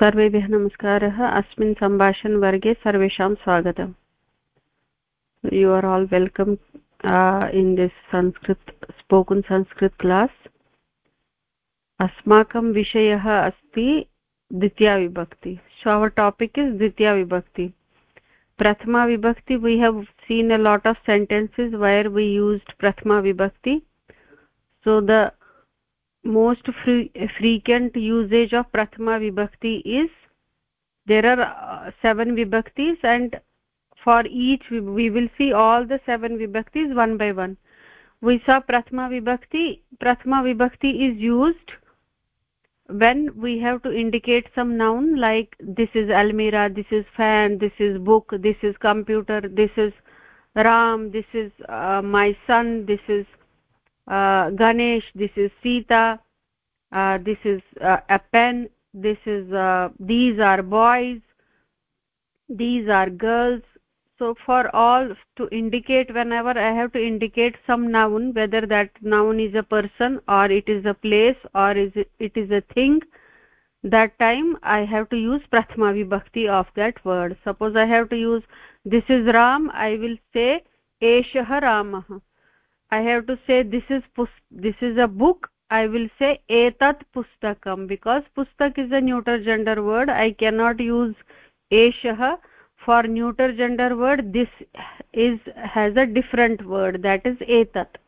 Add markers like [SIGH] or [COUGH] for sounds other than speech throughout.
सर्वेभ्यः नमस्कारः। अस्मिन् सम्भाषणवर्गे सर्वेषां स्वागतम्। You are all welcome in this Sanskrit spoken Sanskrit class अस्माकं विषयः अस्ति द्वितीया विभक्ति। सो अवर् टापिक् इस् द्वितीया विभक्ति। prathama vibhakti we have seen a lot of sentences where we used prathama vibhakti so, the most free, frequent usage of prathama vibhakti is there are uh, seven vibhaktis and for each we, we will see all the seven vibhaktis one by one. We saw prathama vibhakti prathama vibhakti is used when we have to indicate some noun like this is almirah this is fan this is book this is computer this is ram this is uh, my son this is ganesh this is sita. Uh, this is uh, a pen. This is uh, these are boys. These are girls. So for all to indicate whenever i have to indicate some noun whether that noun is a person or it is a place or is it, it is a thing that time i have to use prathama vibhakti of that word. Suppose i have to use this is ram i will say eshah ramah i have to say this is this is a book. I will say etat pustakam because pustak is a neuter gender word. I cannot use eshah for neuter gender word. This is has a different word. That is etat.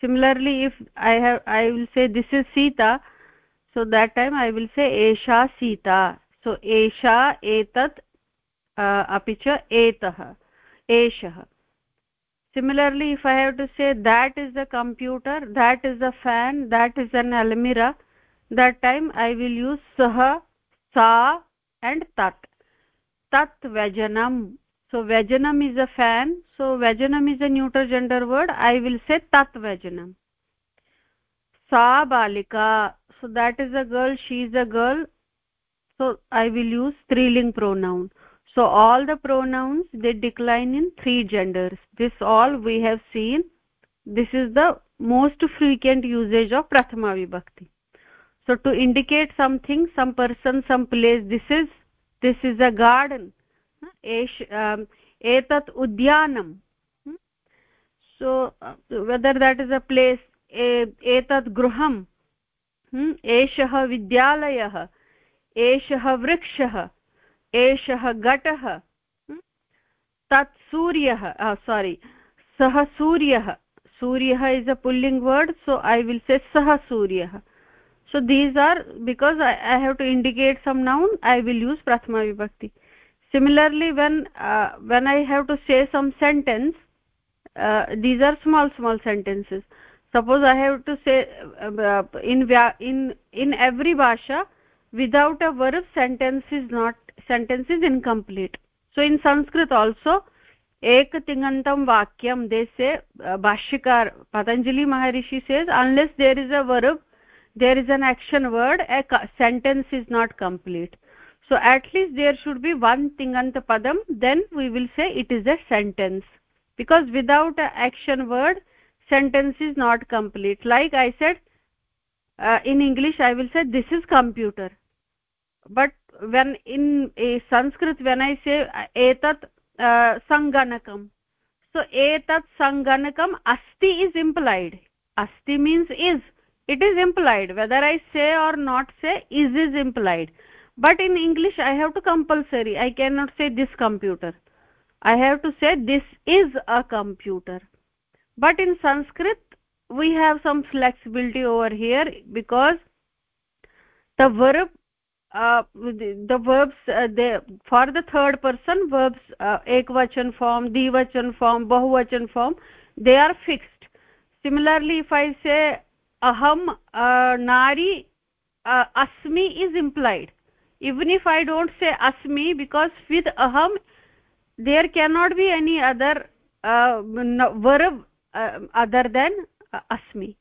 Similarly if i have i will say this is sita. So that time i will say esha sita. So esha etat uh, api cha etah eshah similarly if i have to say that is the computer that is a fan that is an almirah that time i will use sah sa and tat. Tat vajanam. So vajanam is a fan. So vajanam is a neuter gender word. I will say tat vajanam. Sa balika. So that is a girl. She is a girl. So i will use striling pronoun so all the pronouns they decline in three genders this all we have seen this is the most frequent usage of prathama vibhakti so to indicate something some person some place this is this is a garden um, etat udyanam so uh, whether that is a place etat gruham एषः विद्यालयः एषः वृक्षः एषः घटः तत् सूर्यः सोरि सः सूर्यः। सूर्यः is a pulling word so I will say सः सूर्यः। So these are because I have to indicate some noun I will use प्रथमाविभक्ति similarly when when I have to say some sentence these are small small sentences suppose I have to say in in every भाषा without a verb sentence is not sentence is incomplete. So in sanskrit also ek tingantam vakyam they say uh, bhashyakar patanjali maharishi says unless there is a verb there is an action word a sentence is not complete. So at least there should be one tinganta padam then we will say it is a sentence. Because without a action word sentence is not complete. Like i said uh, in english i will say this is computer but when in a sanskrit when i say etat uh, sanganakam. So etat sanganakam asti is implied. Asti means is. It is implied. Whether i say or not say is is implied. But in english i have to compulsory. I cannot say this computer. I have to say this is a computer. But in sanskrit we have some flexibility over here because the verb uh, the verbs uh, they, for the third person verbs uh, ekvachan form dvachan form bahuvachan form they are fixed. Similarly if i say aham uh, nari uh, asmi is implied. Even if i don't say asmi because with aham there cannot be any other uh, verb uh, other than asmi.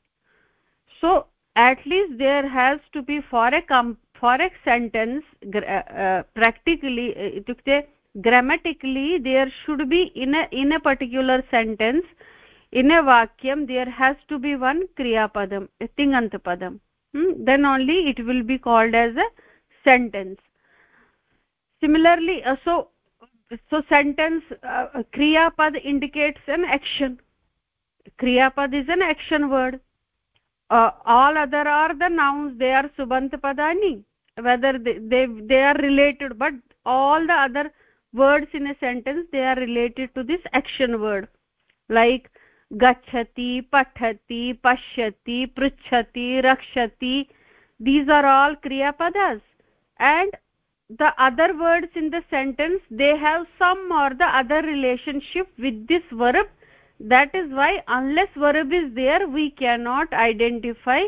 So at least there has to be for a for a sentence uh, uh, practically itukte grammatically there should be in a in a particular sentence in a vakyam there has to be one kriya padam tingant padam hmm? then only it will be called as a sentence. Similarly uh, so so sentence uh, kriya pad indicates an action. Kriya pad is an action word. Uh, all other are the nouns. They are subant padani whether they, they they are related but all the other words in a sentence they are related to this action word. Like gachati pathati pashyati pruchhati rakshati these are all kriya padas and the other words in the sentence they have some or the other relationship with this verb. That is why unless verb is there we cannot identify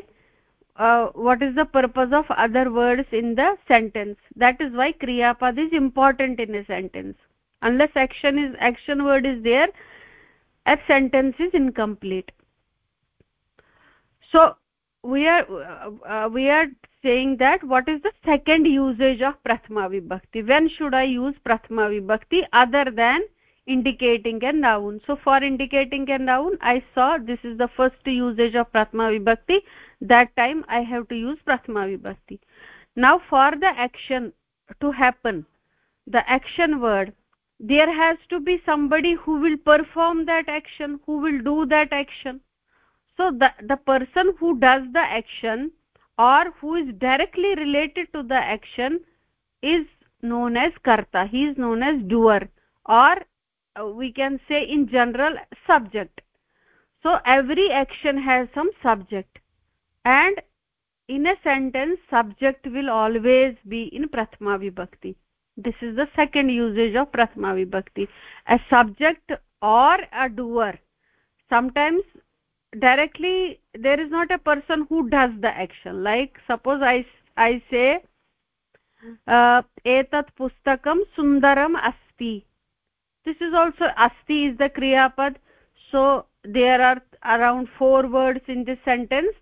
uh, what is the purpose of other words in the sentence? That is why kriya pad is important in a sentence. Unless action is action word is there a sentence is incomplete. So we are uh, we are saying that what is the second usage of prathama vibhakti? When should i use prathama vibhakti other than indicating a noun? So for indicating a noun i saw this is the first usage of prathama vibhakti that time i have to use prathama vibhakti. Now for the action to happen the action word there has to be somebody who will perform that action who will do that action. So the the person who does the action or who is directly related to the action is known as karta. He is known as doer or uh, we can say in general subject. So every action has some subject and in a sentence subject will always be in prathama vibhakti. This is the second usage of prathama vibhakti. A subject or a doer sometimes directly there is not a person who does the action. Like suppose i i say uh, etat pustakam sundaram asti. This is also asti is the kriya pad so there are around four words in this sentence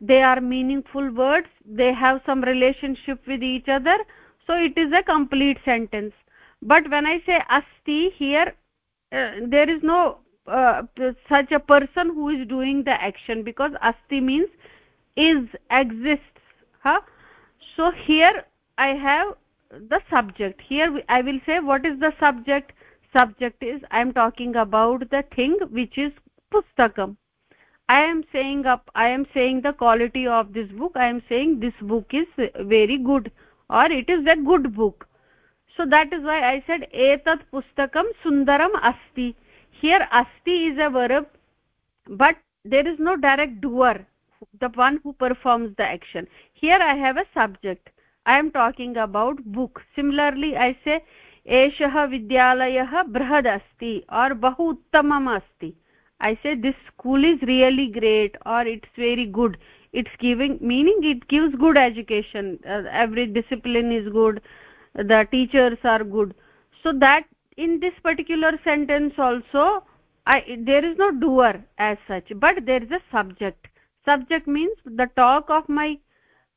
they are meaningful words they have some relationship with each other so it is a complete sentence. But when i say asti here uh, there is no uh, such a person who is doing the action because asti means is exists huh? so here i have the subject. Here i will say what is the subject? Subject is i am talking about the thing which is pustakam i am saying up i am saying the quality of this book i am saying this book is very good or it is a good book so that is why i said etat pustakam sundaram asti here asti is a verb but there is no direct doer the one who performs the action here i have a subject i am talking about book similarly i say एषः विद्यालयः बृहद् अस्ति और् बहु उत्तमम् अस्ति i say this school is really great or it's very good. It's giving meaning it gives good education. Uh, every discipline is good. The teachers are good. So that in this particular sentence also I, there is no doer as such but there is a subject. Subject means the talk of my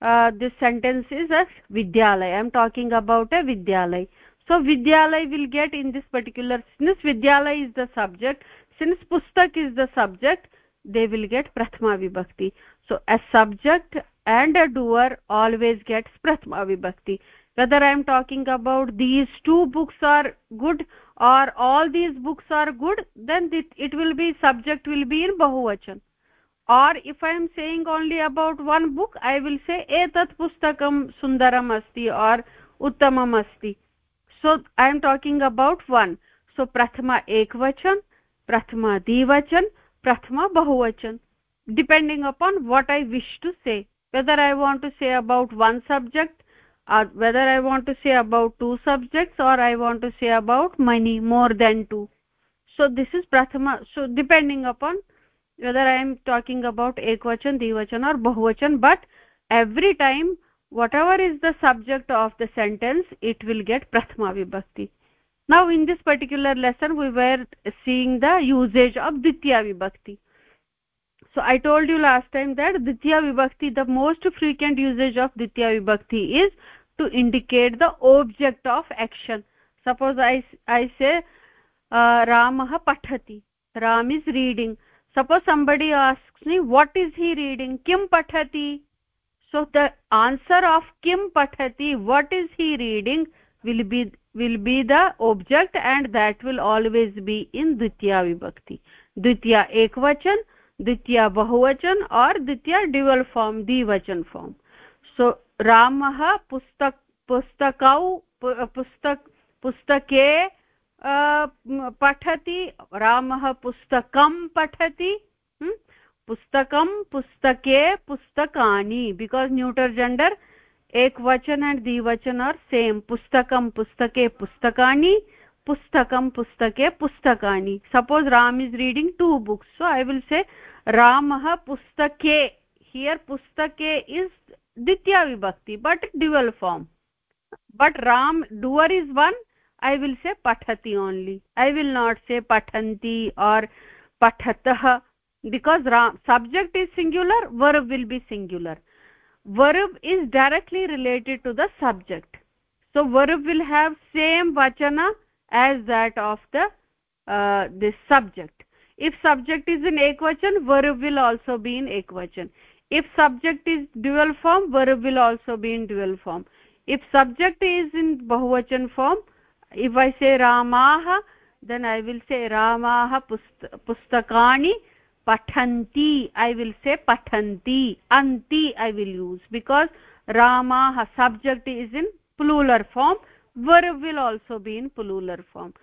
uh, this sentence is as vidyalaya i am talking about a vidyalaya so vidyalay will get in this particular since vidyalay is the subject since pustak is the subject they will get prathama vibhakti so a subject and a doer always gets prathama vibhakti whether i am talking about these two books are good or all these books are good then it, it will be subject will be in bahuvachan or if i am saying only about one book i will say etat pustakam sundaram asti or uttamam asti so i am talking about one so prathama ekvachan prathama dvivachan prathama bahuvachan depending upon what i wish to say whether i want to say about one subject or whether i want to say about two subjects or i want to say about many more than two so this is prathama so depending upon whether i am talking about ekvachan dvivachan or bahuvachan but every time whatever is the subject of the sentence it will get prathama vibhakti now in this particular lesson we were seeing the usage of ditya vibhakti. So i told you last time that ditya vibhakti the most frequent usage of ditya vibhakti is to indicate the object of action. Suppose i i say uh, ramah pathati. Ram is reading. Suppose somebody asks me what is he reading? Kim pathati? So the answer of kim pathati what is he reading? will be will be the object and that will always be in dvitiya vibhakti dvitiya ekvachan dvitiya bahuvachan or dvitiya dual form dvivachan form so ramah pustak pustakau pustak pustake पठति रामः पुस्तकं पठति पुस्तकं पुस्तके पुस्तकानि because neuter gender एकवचन and द्विवचन are same पुस्तकं पुस्तके पुस्तकानि, पुस्तकं पुस्तके पुस्तकानि. Suppose Ram is reading two books so I will say रामः पुस्तके हियर् पुस्तके इस् द्वितीया विभक्ति but dual form but Ram dual is one i will say pathati only. I will not say pathanti or pathatah because subject is singular, verb will be singular. Verb is directly related to the subject. So verb will have same vachana as that of the uh, this subject. If subject is in ekvachan verb will also be in ekvachan. If subject is dual form verb will also be in dual form. If subject is in bahuvachan form if i say ramah then i will say ramah pustakani pathanti i will say pathanti anti i will use because ramah subject is in plural form verb will also be in plural form.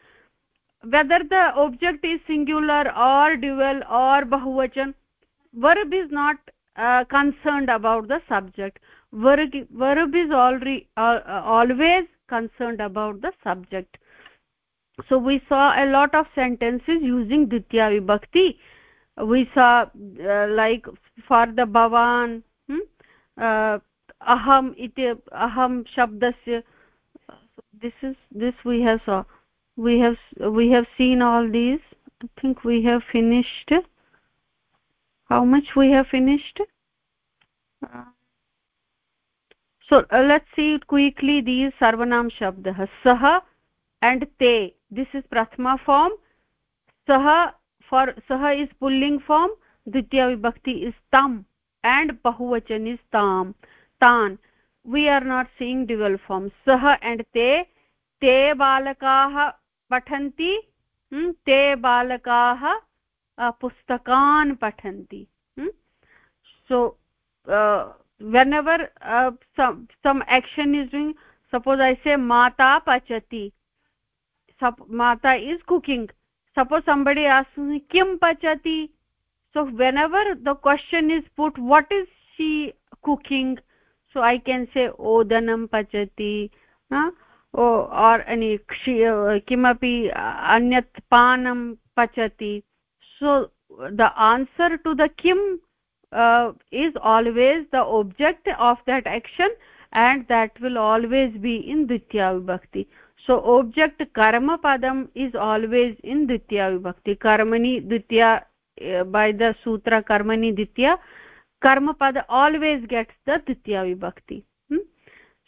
Whether the object is singular or dual or bahuvachan verb is not uh, concerned about the subject. Verb, verb is already uh, always concerned about the subject. So we saw a lot of sentences using ditya vibhakti we saw uh, like for the bhavan hmm? uh, aham iti aham shabdasya this is this we have saw. We have we have seen all these. I think we have finished. How much we have finished? Uh, so uh, let's see quickly these sarvanam shabdah sah and te. This is prathama form. Sah for sah is pulling form ditya vibhakti is tam and bahuvachan is tam tan we are not seeing dual form sah and te te balakaah pathanti hmm? te balakaah pustakan pathanti hmm? so uh, whenever uh, some some action is doing suppose i say mata suppose somebody asks me kim pachati so whenever the question is put what is she cooking so i can say odanam pachati huh? or, or any kimapi anyat panam pachati so the answer to the kim uh, is always the object of that action and that will always be in ditya vibhakti so object कर्म पदम is always in द्वितीया विभक्ति कर्मणि द्वितीया bye the सूत्र कर्मणि द्वितीया कर्मपद always gets the द्वितीय विभक्ति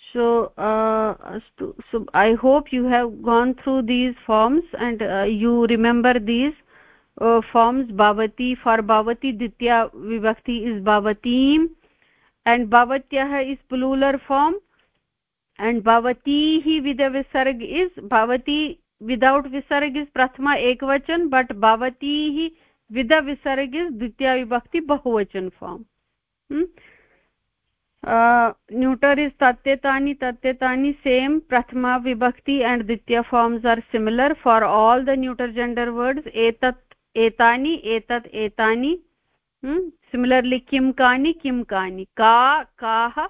सो अस्तु so I hope you have gone through these forms and you remember these forms बावती for भवती द्वितीया विभक्ति इज़ बावतीम एंड बावत्या है इज़ प्लूलर् फॉर्म एण्ड् भवती हि विद विसर्ग इस् भवती विदौट् विसर्ग इस् प्रथमा एकवचन बट् भवती हि विद विसर्ग इस् द्वितीया विभक्ति बहुवचन फार्म् न्यूटर् इस् तथ्यतानि तथ्यतानि सेम् प्रथमा विभक्ति एण्ड् द्वितीय forms are similar for all the neuter gender words एतत् एतानि एतत् एतानि सिमिलर्लि किं कानि किं कानि का काः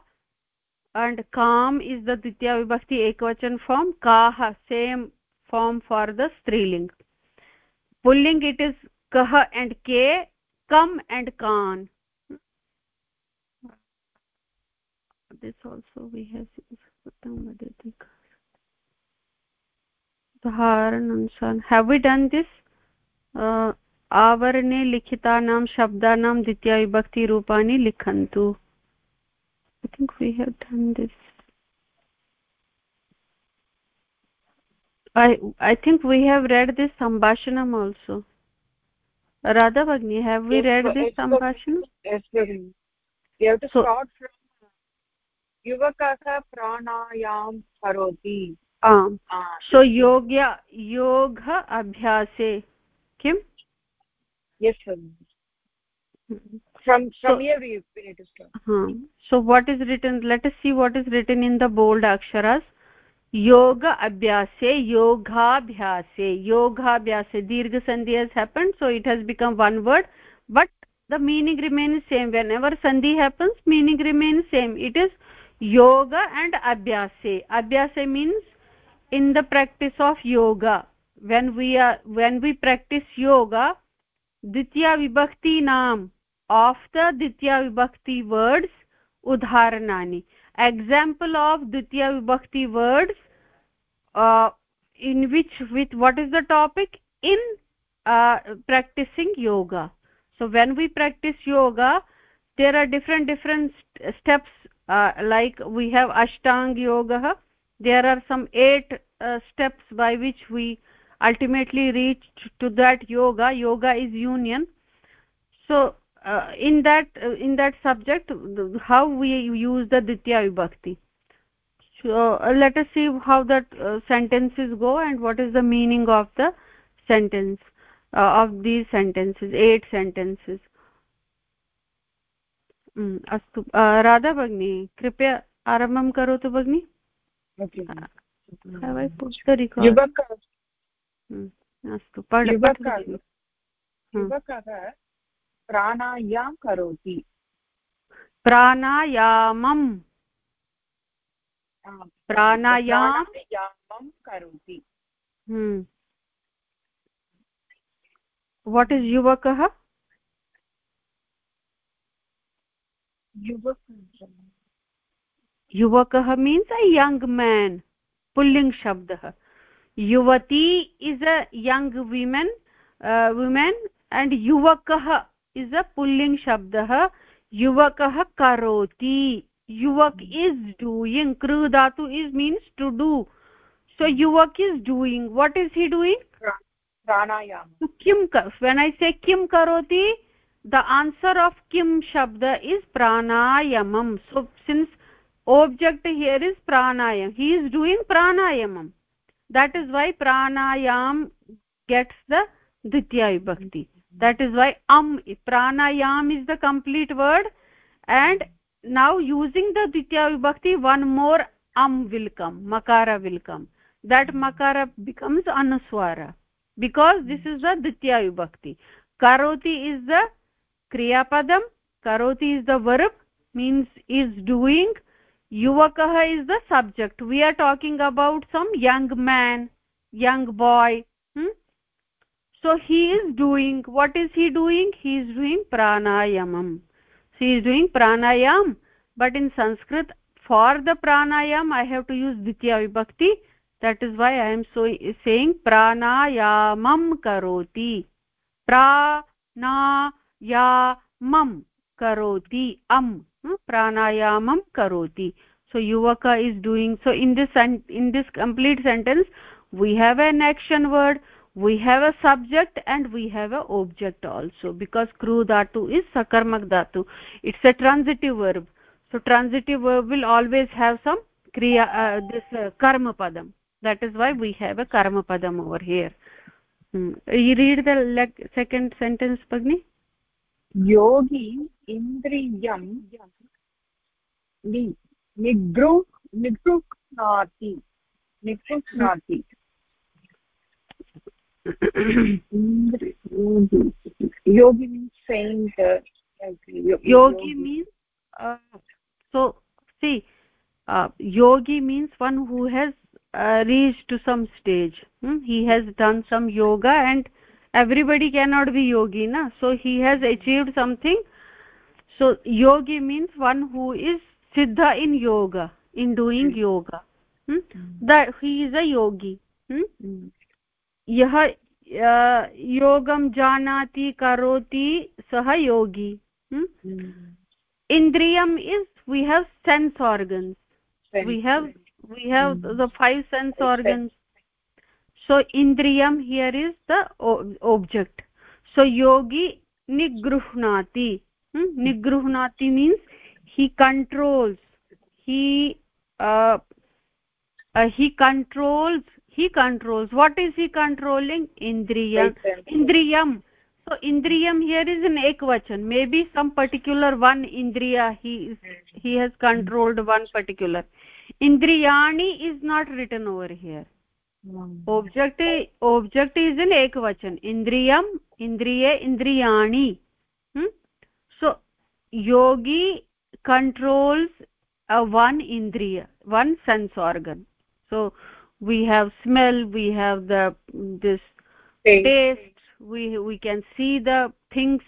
and kam is the ditya vibhakti ekvachan form kaah same form for the striling pulling it is kah and ke kam and kan this also we have have we done this uh, आवरणे लिखितानां शब्दानां द्वितीयविभक्तिरूपाणि लिखन्तु i think we have done this i i think we have read this sambhashanam also radha bagni have we yes, read this sambhashanam yes we have to so, start from युवकः प्राणायां करोति आम् सो योग्य योग अभ्यासे किम् yes from from so, here we, need to start. huh. so what is written? Let us see what is written in the bold aksharas. Yoga abhyase yogabhyase. Yogabhyase dirgha sandhi has happened so it has become one word. But the meaning remains same. Whenever sandhi happens meaning remains same. It is yoga and abhyase. Abhyase means in the practice of yoga. When we are when we practice yoga ditya vibhakti naam the ditya vibhakti words udharanani example of ditya vibhakti words uh, in which with what is the topic? In uh, practicing yoga. So when we practice yoga there are different different st steps uh, like we have ashtang yoga. There are some eight steps by which we ultimately reach to that yoga. Yoga is union. So in that in that subject how we use the द्वितीया विभक्ति let us see how that sentence is go and what is the meaning of the sentence of these sentences eight sentences अस्तु राधा भगिनी कृपया आरम्भं करोतु भगिनि अस्तु युवकः प्राणायाम करोति। प्राणायामम्। प्राणायामं करोति। वाट् इस् युवकः? युवकः। मीन्स् अ यङ्ग् मेन् पुल्लिङ्ग् शब्दः। युवती is a young women women and युवकः इस् अ पुल्लिङ्ग् शब्दः युवकः करोती। युवक इज़ डूयिङ्ग् कृ धातु is means to do so युवक is doing what is he doing किं वेन् ऐ से करोति द आन्सर् आफ् किं शब्द is pranayama so since object here is pranayama he is doing pranayama that is why pranayama gets the द्वितीय विभक्ति that is why am pranayam is the complete word. And now using the ditya vibhakti one more am will come makara will come. That makara becomes anuswara. Because this is the ditya vibhakti. Karoti is the kriya padam karoti is the verb means is doing. Yuvakah is the subject. We are talking about some young man young boy? So he is doing what is he doing? He is doing pranayamam. So he is doing pranayam but in sanskrit for the pranayam i have to use ditya vibhakti. That is why i am so saying pranayamam karoti. Pranayamam karoti am hmm, pranayamam karoti. So yuvaka is doing so in this in this complete sentence we have an action word we have a subject and we have a object also because kru dhatu is sakarmak dhatu it's a transitive verb so transitive verb will always have some kriya uh, this uh, karma padam that is why we have a karma padam over here hmm. you read the like, second sentence pagni yogi indriyam nigru nigruknati nigruknati yogi means saint uh, yogi, yogi. means uh, so see uh, yogi means one who has uh, reached to some stage. Hmm? he has done some yoga and everybody cannot be yogi na? So he has achieved something. So yogi means one who is siddha in yoga in doing yoga. Hmm? that he is a yogi. Hmm? यः योगं जानाति करोति सः योगी। इन्द्रियम् is we have sense organs we have we have the five sense organs so इन्द्रियं here is the object so योगी निगृह्णाति। निगृह्णाति means he controls he he controls he controls. What is he controlling? Indriyam. Indriyam. So indriyam here is in ekvachan. Maybe some particular one indriya he is, he has controlled one particular. Indriyani is not written over here. Object object is in ekvachan. Indriyam indriye indriyani. Hmm? so yogi controls a one indriya one sense organ. So we have smell we have the this taste, taste we we can see the things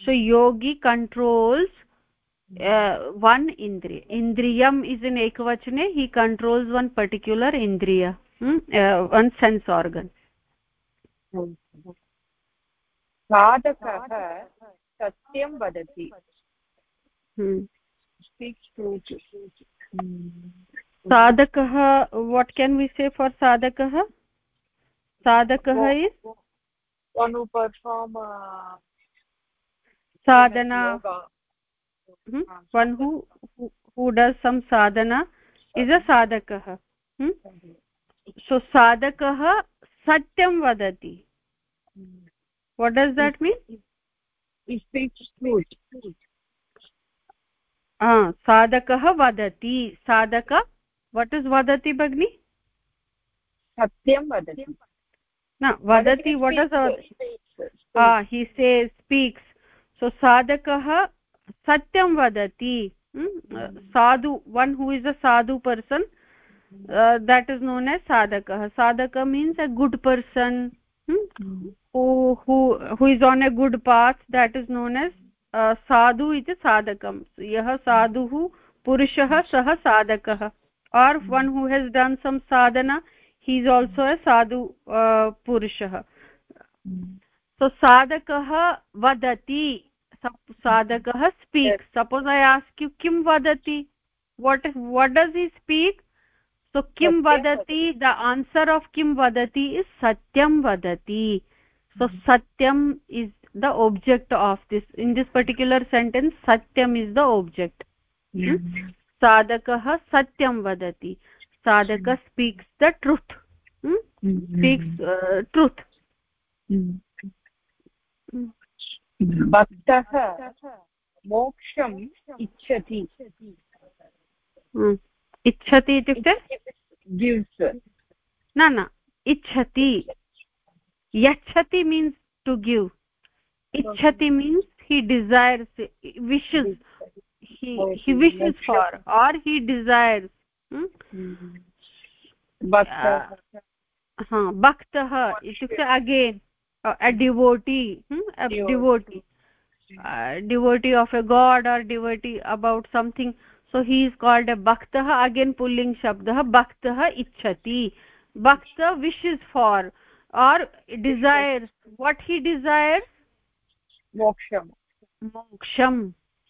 so yogi controls uh, one indriya indriyam is in ekvachane he controls one particular indriya hmm? uh, one sense organ साधकः सत्यं वदति speaks truth साधकः what can we say for sadakah sadakah is one who perform uh, sadhana hmm? one who, who who does some sadhana is a sadakah hmm? so sadakah satyam vadati what does that mean he speaks truth साधकः वदति साधक What is वदति भगिनि सत्यं वदति न वदति what is he से speaks सो साधकः सत्यं वदति sadhu one who is a sadhu person that is known as साधकः साधक means a good person who is on a good path that is known as sadhu इति साधकं यः साधुः पुरुषः सः साधकः or one who has done some sadhana he is also a sadhu uh, purushah so sadakah vadati sadakah speaks suppose i ask you kim vadati what what does he speak so kim vadati the answer of kim vadati is satyam vadati so satyam is the object of this in this particular sentence satyam is the object hmm? साधकः सत्यं वदति। साधक speaks the truth speaks truth भक्तः मोक्षम् इच्छति। इच्छति इत्युक्ते? न न इच्छति। यच्छति मीन्स् टु गिव् इच्छति means he desires wishes he oh, he wishes for or he desires हा भक्तः इत्युक्ते again a devotee hmm? a devotee uh, devotee of a god or devotee about something so he is called a bhaktah again pulling shabdah bhaktah ichhati bhakta wishes for or desires what he desires moksham moksham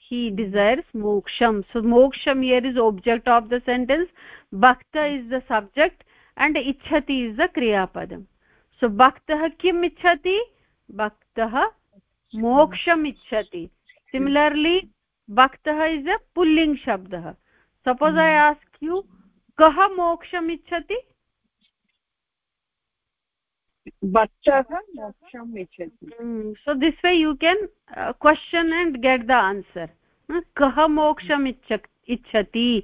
He desires moksham so moksham here is object of the sentence bhakta is the subject and ichhati is the kriya padam so bhaktah kim ichhati bhaktah moksham ichhati similarly bhaktah is a pulling shabdah suppose i ask you kah moksham ichhati ichhati so this way you can uh, question and get the answer कः मोक्षम् इच्छति?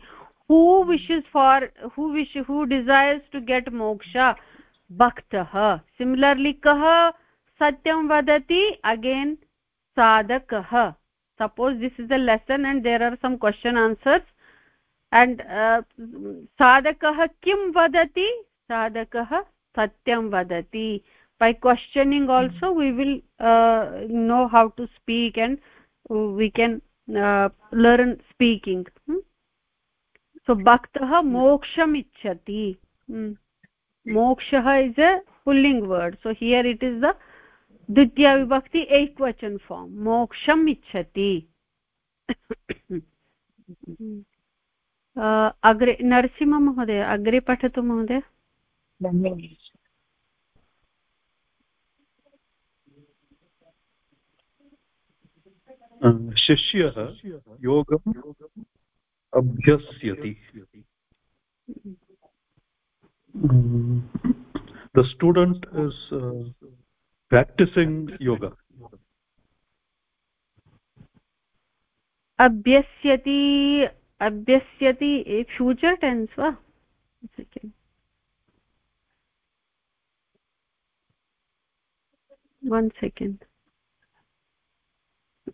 Who wishes for who wish who desires to get moksha? भक्तः। Similarly कः सत्यं वदति? Again साधकः। Suppose this is a lesson and there are some question answers and साधकः किं वदति? साधकः सत्यं वदति। Questioning also we will uh, know how to speak and we can learn speaking so भक्तः मोक्षम् इच्छति मोक्षः is a pulling word so here it is the द्वितीयविभक्ति एक्वचन् फार्म् मोक्षम् इच्छति अग्रे नरसिंहमहोदय अग्रे पठतु महोदय शिष्यः योगम् अभ्यस्यति the student is uh, practicing yoga अभ्यस्यति अभ्यस्यति future tense वा one second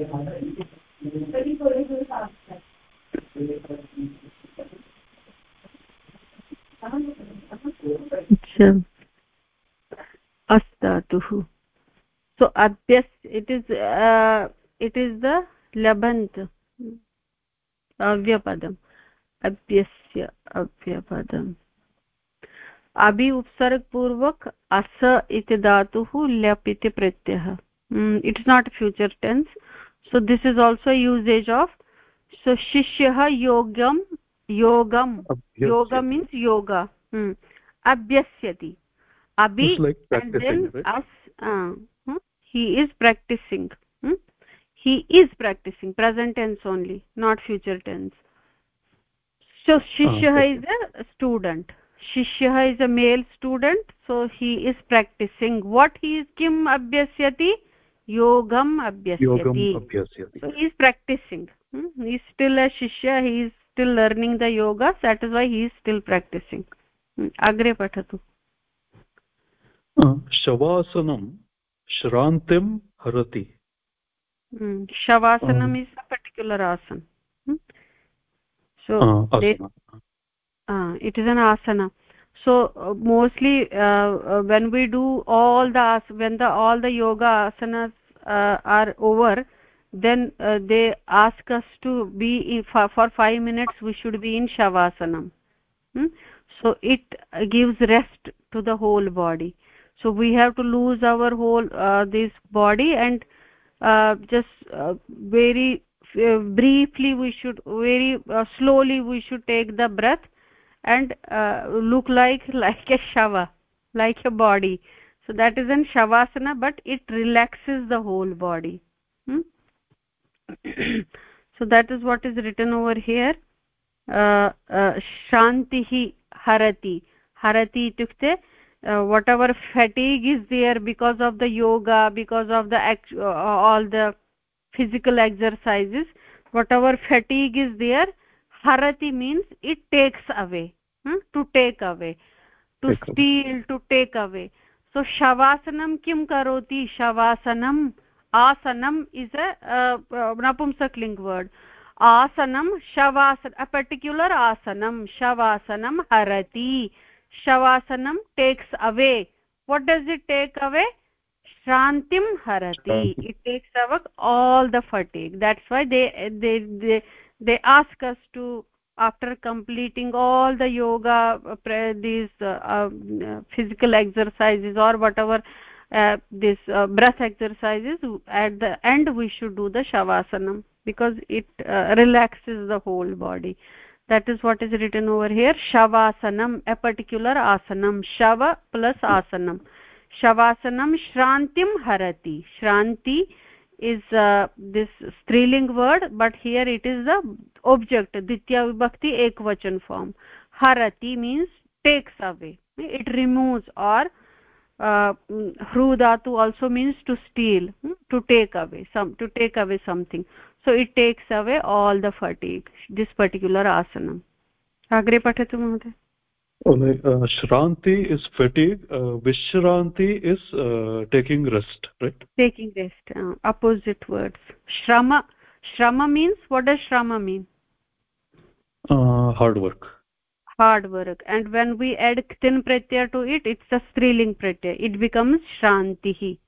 so so it is uh, it is the labant अव्यपदम्। अभ्यस्य अव्यपदम्। अभि उपसर्गपूर्वक अस इति धातुः ल्यप् इति प्रत्ययः। It's not future tense so this is also usage of so shishyah yogam yogam. Yoga means yoga. Hmm. abhyasyati abhi like and then right? as uh, hmm? he is practicing. Hmm? he is practicing present tense only not future tense. So shishyah is a student. Shishyah is a male student so he is practicing. What he is kim abhyasyati योगम् अभ्यस्यति। Is practising he still a शिष्य he is still learning the yoga set is why he is still practising अग्रे पठतु। शवासनं श्रान्तिं हरति। शवासनम् is a particular asana. So it is an आसनम् so uh, mostly uh, uh, when we do all the when the all the yoga asanas uh, are over then uh, they ask us to be in, for, for 5 minutes we should be in shavasana. Hmm? so it gives rest to the whole body. So we have to lose our whole uh, this body and just very briefly we should very slowly we should take the breath and uh, look like [LAUGHS] like a shava like a body. So that is an shavasana but it relaxes the whole body. Hmm? [CLEARS THROAT] so that is what is written over here. Uh, uh, shantihi harati. Harati itukte uh, whatever fatigue is there because of the yoga because of the uh, all the physical exercises whatever fatigue is there harati means it takes away hmm? to take away to take steal away. to take away so shavasanam kim karoti shavasanam asanam is a uh, uh, napumsakling word asanam shavasana a particular asanam shavasanam harati shavasanam takes away what does it take away shrantim harati it takes away all the fatigue that's why they they they, they ask us to after completing all the yoga uh, these uh, uh, physical exercises or whatever uh, this uh, breath exercises at the end we should do the shavasanam because it uh, relaxes the whole body. That is what is written over here shavasanam a particular asanam shava plus asanam. Shavasanam shrantim harati shranti is uh, this striling word but here it is the object ditya vibhakti ekvachan form. Harati means takes away. It removes or uh, hru dhatu also means to steal hmm, to take away some to take away something. So it takes away all the fatigue this particular asana agre pathatu mahoday shranti is fatigue uh, vishranti is uh, taking rest right? Taking rest uh, opposite words. Shrama shrama means what does shrama mean? Uh, hard work. Hard work. And when we add ktin pratyaya to it it's a striling pratyaya. It becomes shrantihi.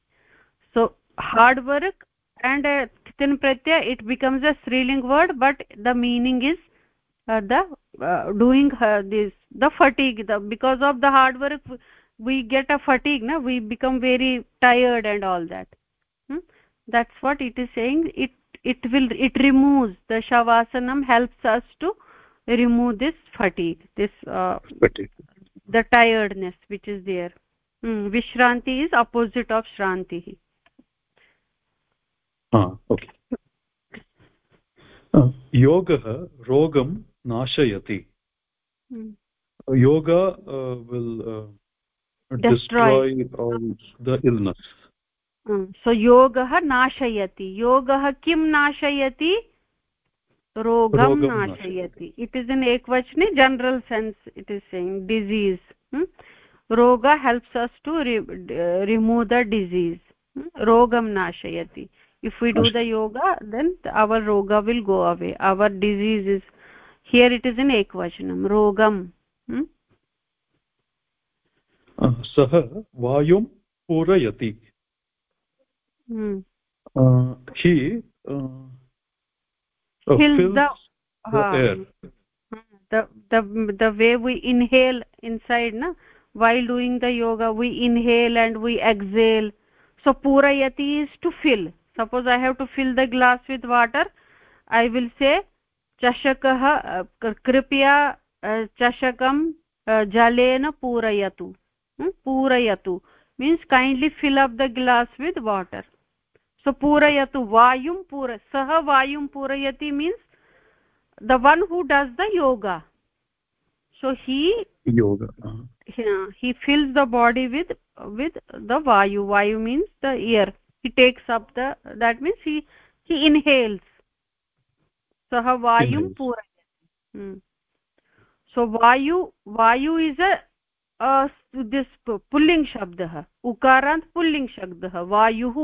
So hard work and uh, ktin pratyaya it becomes a striling word but the meaning is uh, the uh, doing uh, this the fatigue the because of the hard work we get a fatigue na we become very tired and all that hmm? that's what it is saying it it will it removes the shavasanam helps us to remove this fatigue this uh, fatigue the tiredness which is there hmm. vishranti is opposite of shranti ah okay योगः रोगं नाशयति। Yoga will destroy the illness so योगः नाशयति योगः किं नाशयति रोगं नाशयति it is in एकवचने general sense it is saying disease रोग helps us to remove the disease रोगं नाशयति if we do the yoga then our रोग will go away our disease is here it is in ekvachanam rogam सः वायुं पूरयति he fills the, air the the the way we inhale inside na while doing the yoga we inhale and we exhale so purayati is to fill suppose i have to fill the glass with water i will say चषकः कृपया चषकं जलेन पूरयतु। पूरयतु। Means kindly fill up the glass with water so पूरयतु। वायुं पूर सः वायुं पूरयति means the one who does the yoga so he he fills the body with with the वायु वायु means the air he takes up that means he he inhales सः वायुं पूरयति सो वायु वायु इस् पुल्लिङ्ग् शब्दः उकारान्त् पुल्लिङ्ग् शब्दः वायुः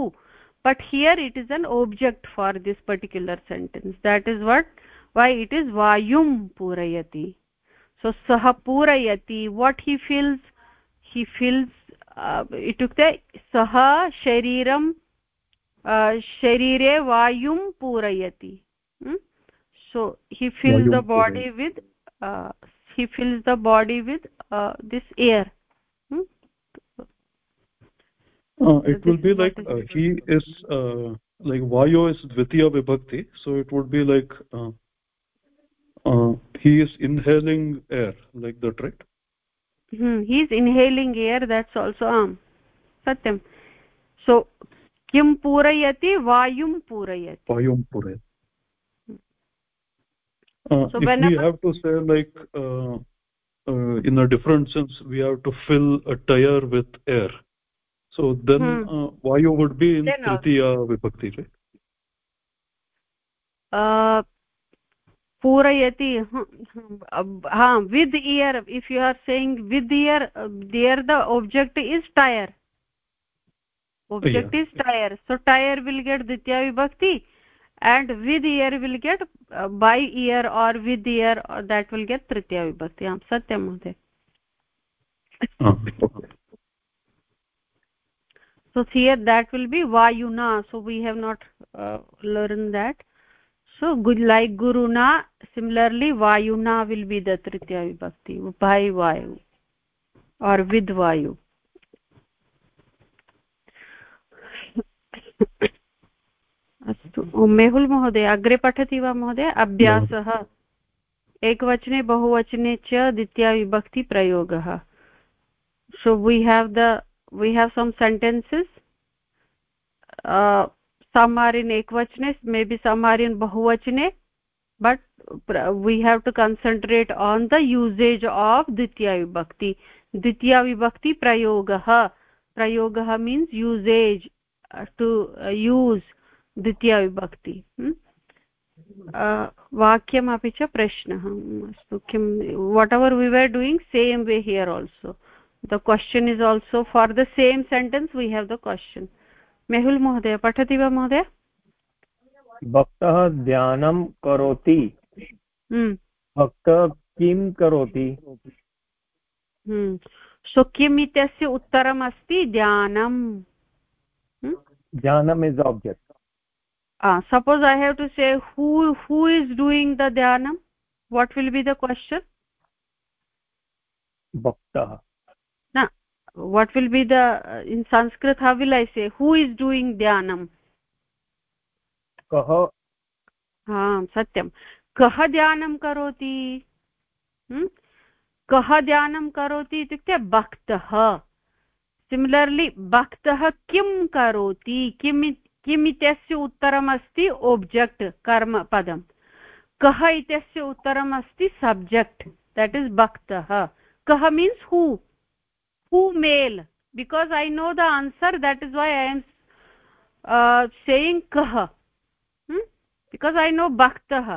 but here it is an object for this particular sentence that is what why it is वायुं पूरयति सो सः पूरयति वट् हि फील्स् हि फील्स् इत्युक्ते सः शरीरं शरीरे वायुं पूरयति so he fills the body with uh, he fills the body with uh, this air. Hmm? uh, it will be like uh, he is uh, like vayo is dvitiya vibhakti so it would be like uh, uh, he is inhaling air like that right? Hmm he is inhaling air that's also um satyam. So kim purayati vayum purayati vayum purayati uh, so if we have to say like uh, uh, in a different sense we have to fill a tire with air. So then hmm. why you would be in tritiya vibhakti right? Uh purayati ha with ear if you are saying with ear there the object is tire. Object is tire. So tire will get ditya vibhakti and with ear will get uh, by ear or with ear or that will get tritiya vibhakti am satyam mohoday so here that will be vayuna so we have not uh, learned that so good like guruna similarly vayuna will be the tritiya vibhakti by vayu or with vayu अस्तु। मेहुल महोदय, अग्रे पठति वा महोदय? अभ्यासः। एकवचने, बहुवचने च द्वितीयविभक्तिप्रयोगः। So we have the we have some sentences some एकवचने may be some are in बहुवचने but we have to concentrate on the usage of द्वितीयविभक्ति द्वितीयविभक्तिप्रयोगः प्रयोगः means usage to use ditya vibhakti hmm? वाक्यम् अपि च प्रश्नः अस्तु किं whatever we were doing same way here also the question is also for the same sentence we have the question Mehul महोदय पठति वा महोदय? भक्तः ध्यानं करोति। हम्म। भक्तः किं करोति? सो हम्म। किम् इत्यस्य उत्तरम् अस्ति ध्यानम् ध्यानम् is object suppose i have to say who who is doing the dhyanam what will be the question bhaktah na what will be the uh, in sanskrit how will i say who is doing dhyanam ha satyam kah dhyanam karoti hmm kah dhyanam karoti itukte bhaktah similarly bhaktah kim karoti kim किम् इत्यस्य उत्तरमस्ति object कर्मपदं कः इत्यस्य उत्तरमस्ति subject that is भक्तः। कः means who who male because I know the answer that is why I am saying कः। Because I know भक्तः।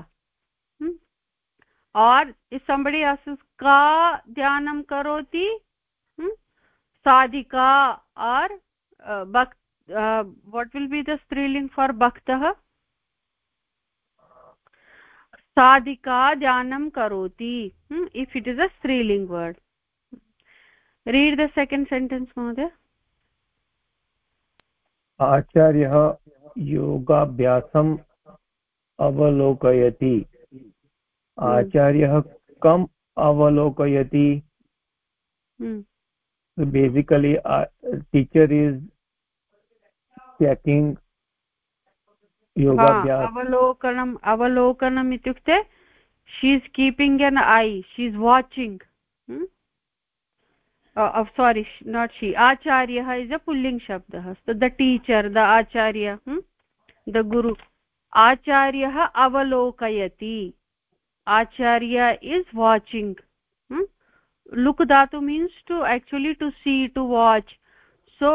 Or if somebody आसस् का ध्यानं करोति? साधिका or uh, what will be the striling for bhaktah dhyanam karoti hmm? if it is a striling word read the second sentence mohdaya आचार्यः योगाभ्यासम् अवलोकयति आचार्यः कम् अवलोकयति बेसिकली टीचर इज़ checking योगाभ्यास अवलोकनम् अवलोकनम् इत्युक्ते she is keeping an eye she is watching sorry not she आचार्यः इस् अ पुल्लिङ्ग् शब्दः the teacher the Acharya the गुरु आचार्यः अवलोकयति आचार्य इस् वाचिङ्ग् लुक् धातु means to actually to see to watch so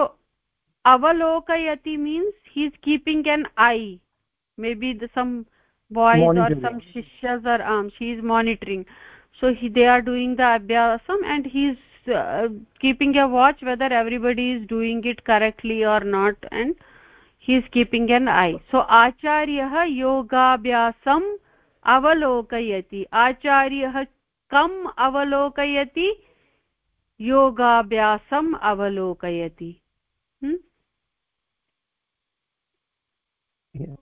avalokayati means he is keeping an eye maybe the, some boys monitoring. or some shishyas or um, she is monitoring so he, they are doing the abhyasam and he is uh, keeping a watch whether everybody is doing it correctly or not and he is keeping an eye so acharyah yogabhyasam avalokayati acharyah kam avalokayati योगाभ्यासम् अवलोकयति it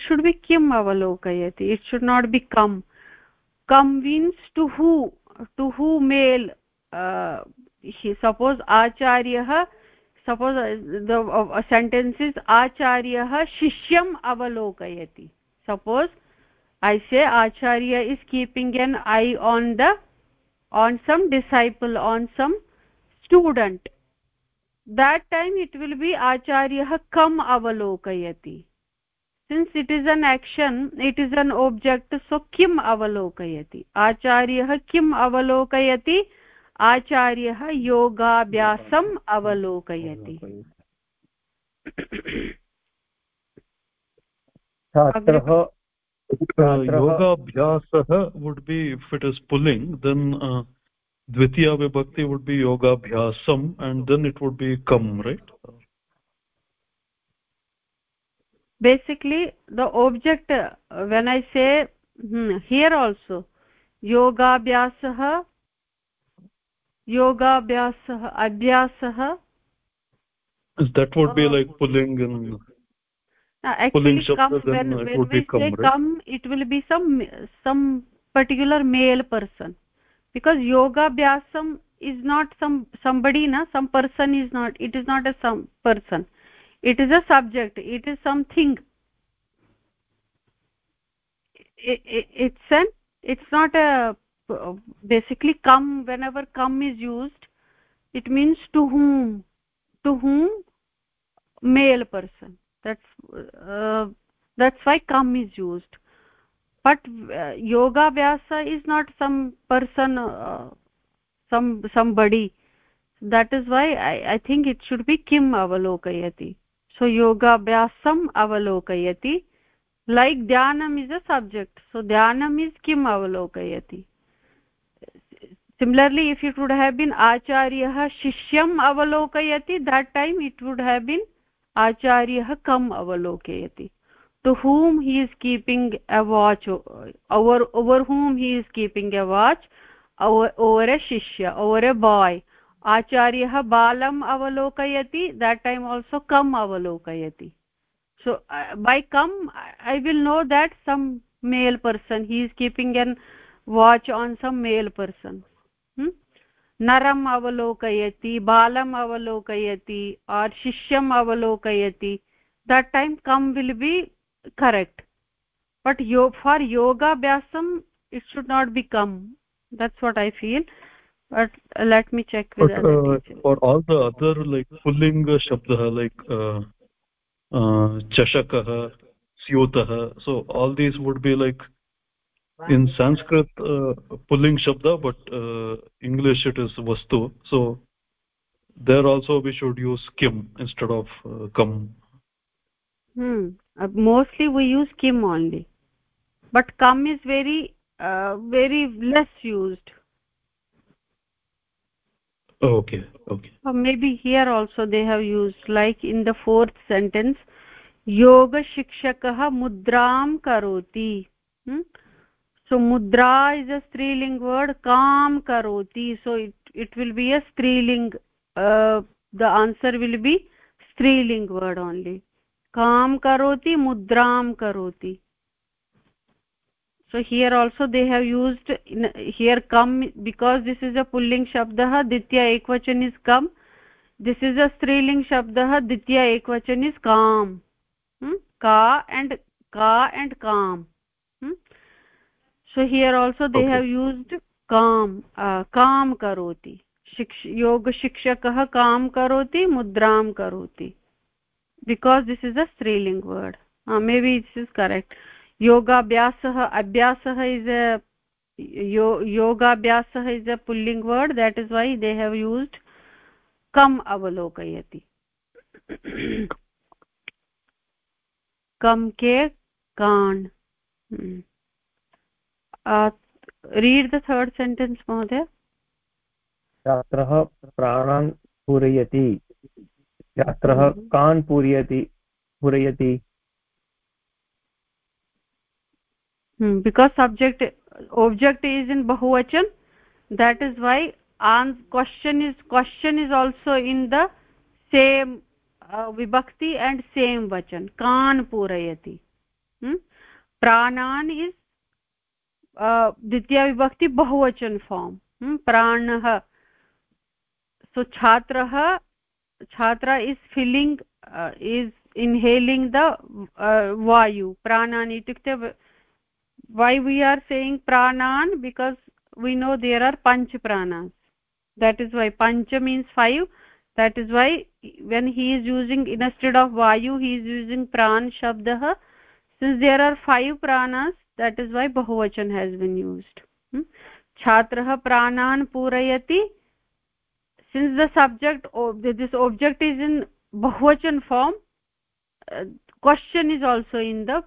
should be Kim answer it should not be कम किम् अवलोकयति it who to who male suppose आचार्यः suppose sentences आचार्यः शिष्यम् अवलोकयति suppose I say acharya is keeping an eye on the on some disciple or some student that time it will be आचार्यः कम् अवलोकयति since it is an action it is an object so किम् अवलोकयति आचार्यः किम् अवलोकयति आचार्यः योगाभ्यासम् अवलोकयति। छात्रः योगाभ्यासः would be if it is pulling then द्वितीया विभक्ति would be योगाभ्यासम् and then it would be com right basically the object uh, when i say hmm, here योगाभ्यासः अभ्यासः that would be like pulling in uh, actually come when, when we come, say right? come it will be some some particular male person because yoga abhyasam is not some somebody na some person is not it is not a some person it is a subject it is something it, it, it's an it's not a basically come whenever come is used it means to whom to whom male person that's uh, that's why come is used but uh, yoga vyasa is not some person uh, some somebody that is why I, I think it should be kim avalokayati so yoga vyasam avalokayati like dhyanam is a subject so dhyanam is kim avalokayati similarly if it would have been acharyah shishyam avalokayati that time it would have been acharyah kam avalokayati to whom he is keeping a watch over over whom he is keeping a watch over, over a shishya over a boy acharyah balam avalokayati that time also kam avalokayati so uh, by kam i will know that some male person he is keeping an watch on some male person hmm? नरम अवलोकयति बालम् अवलोकयति or शिष्यम् अवलोकयति। That time कम् will be correct but यो for योगाभ्यासम् it should not be com that's what I feel but let me check other like pulling शब्दः like चषकः स्यूतः so all these would be like in sanskrit uh, pulling shabda but uh, english it is vastu. So there also we should use kim instead of uh, kam. Hmm. Uh, mostly we use kim only. But kam is very uh, very less used. Okay okay. Or maybe here also they have used like in the fourth sentence yoga shikshakah mudram karoti. Hmm? So मुद्रा is a स्त्रीलिङ्ग् word काम् करोति so it will be a स्त्रीलिङ्ग् the answer will be स्त्रीलिङ्ग् word only काम् करोति मुद्रां करोति so here also they have used here com because this is a पुल्लिङ्ग् शब्दः द्वितीय एकवचन इस् कम् दिस् इस् अ स्त्रीलिङ्ग् शब्दः द्वितीय एकवचन इस् काम् का एण्ड् का एण्ड् काम् so here also they okay. have used uh, kam karoti शिक्ष योगशिक्षकः कां करोति मुद्रां करोति because this is a striling word uh, maybe this is correct योगाभ्यासः अभ्यासः इस् अ योगाभ्यासः is a pulling word that is why they have used कम् अवलोकयति कम् के कान् रीड् द थर्ड् सेण्टेन्स् महोदय। छात्रः प्राणान् पूरयति। छात्रः कान् पूरयति? पूरयति। Because subject object is in बहुवचन that is why an question is question is also in the same विभक्ति एण्ड् सेम् वचन् कान् पूरयति। प्राणान् इस् द्वितीया विभक्ति बहुवचन फार्म् प्राणः। सो छात्रः, छात्रा is filling is inhaling the वायु। प्राणानि इत्युक्ते वै वी आर् सेयिङ्ग् प्राणान्? Because we know there are पञ्च प्राणान् देट् इस् वै पञ्च means five that is why when he is using instead of वायु ही इस् यूसिङ्ग् प्राण् शब्दः। सिन्स् देर् आर् फैव् प्राणास् दट् इस् वै बहुवचन has been used छात्रः प्राणान् पूरयति since the subject this object is in बहुवचन form question is also in the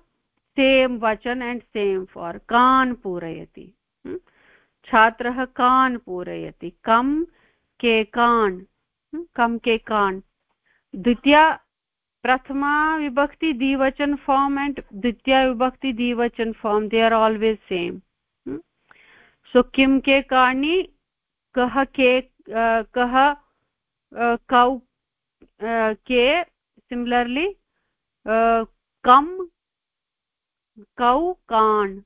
same वचन and same for कान् पूरयति छात्रः कान् पूरयति कम् के कान् कम् के कान् द्वितीया प्रथमा विभक्ति द्विवचन फार्म् एण्ड् द्वितीया विभक्ति द्विवचन form they are always same so किं के कानि कः के कः कौ के सिमिलर्लि कम् कौ कान्।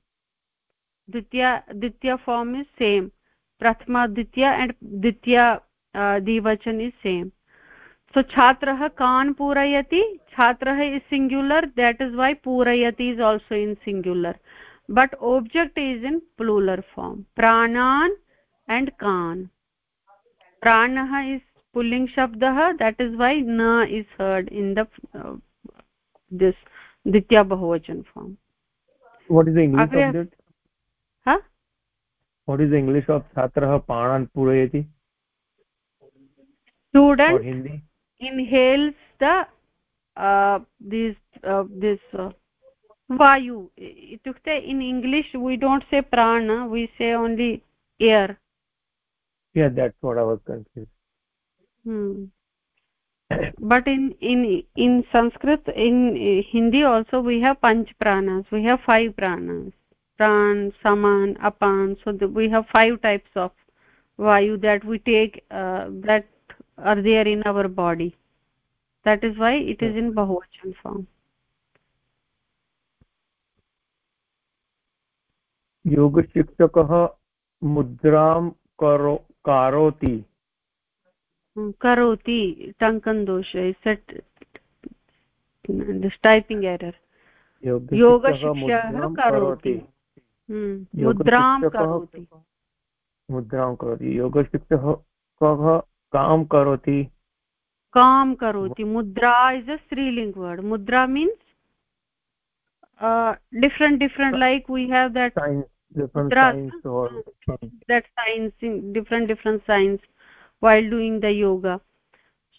द्वितीया, द्वितीय form is same Prathama, Dwitiya and द्वितीया द्विवचन इस् सो छात्रः कान् पूरयति छात्रः is singular that is why पूरयति is also in singular but object is in plural form प्राणान् एण्ड् कान्. प्राणः इस् पुल्लिङ्ग् शब्दः देट् इस् वै न is heard in the this द्वितीया बहुवचन form what is the english of that huh? What is the english of chhatrah panan purayati student or hindi? Inhales the uh, this uh, this uh, vayu. Itukte in english we don't say prana we say only air. Yeah that's what i was confused. Hmm. But in in in sanskrit in hindi also we have panch pranas we have five pranas. Pran saman apan so the, we have five types of vayu that we take uh, that are there in our body that is why it is in bahuvachan form योगशिक्षकः मुद्रां करो करोति karoti tankan dosha is set this typing error yoga शिक्षः करोति मुद्रां करोति मुद्रां करोति योगशिक्षः काम करोति। काम करोति। मुद्रा इज़ अ स्त्रीलिङ्ग् वर्ड् मुद्रा means different different like we have that that signs different different signs while doing the yoga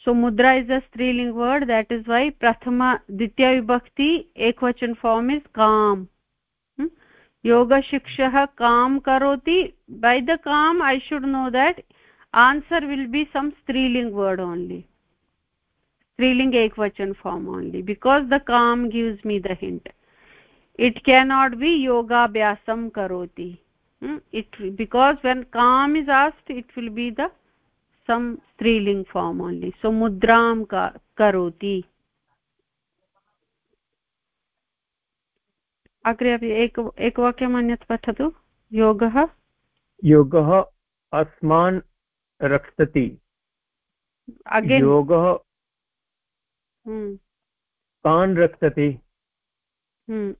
so मुद्रा इस् अ स्त्रीलिङ्ग् वर्ड् देट् इस् वै प्रथम द्वितीयविभक्ति एकवचन फार्म् इस् काम् योगशिक्षः काम् करोति by the com I should know that answer will be some striling word only striling ekvachan form only because the kam gives me the hint it cannot be yoga abhyasam karoti hmm? it because when kam is asked it will be the some striling form only so mudram ka karoti अग्रे अपि एक एकवाक्यम् अन्यत् पठतु योगः योगः अस्मान् रक्षति योगः कान् रक्षति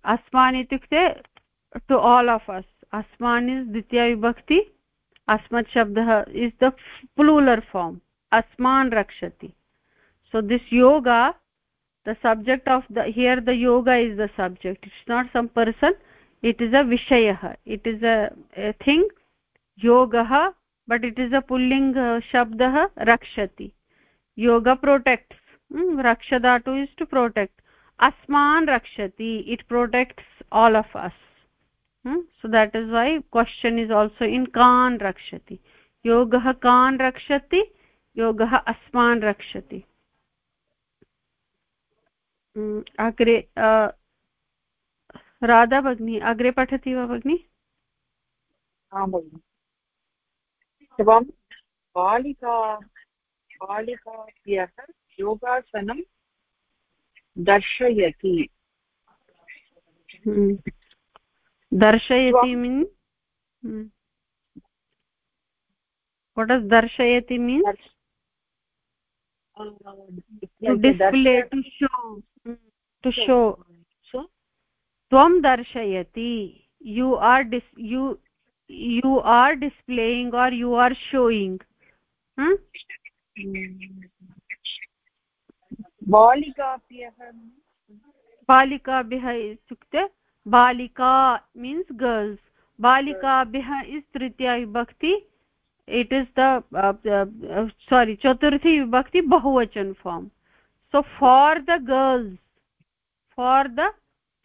अस्मान् इत्युक्ते टु आल् आफ् अस् अस्मान् इस् द्वितीयविभक्ति अस्मत् शब्दः इस् द प्लूलर् फार्म् अस्मान् रक्षति। So this yoga the subject of the here the yoga is the subject it's not some person it is a विषयः इट् इस् अ थिङ्ग् योगः but it is a पुल्लिङ्ग् शब्दः रक्षति योग protect रक्ष धातु इस् टु प्रोटेक्ट् अस्मान् रक्षति it protects all of us so that is why question is also in कान् रक्षति योगः कान् रक्षति योगः अस्मान् रक्षति अग्रे राधा भगिनी अग्रे पठति वा भगिनी त्वं बालिका बालिकाभ्यः योगासनं दर्शयति hmm. what does darshayati mean to display to show to show so tvam darshayati you are dis you you are displaying or you are showing hmm? बालिकाभ्यः बालिकाभ्यः इत्युक्ते balika means girls balikabhyah is tritiya vibhakti it is the uh, uh, sorry chaturthi vibhakti bahuvachan form so for the girls for the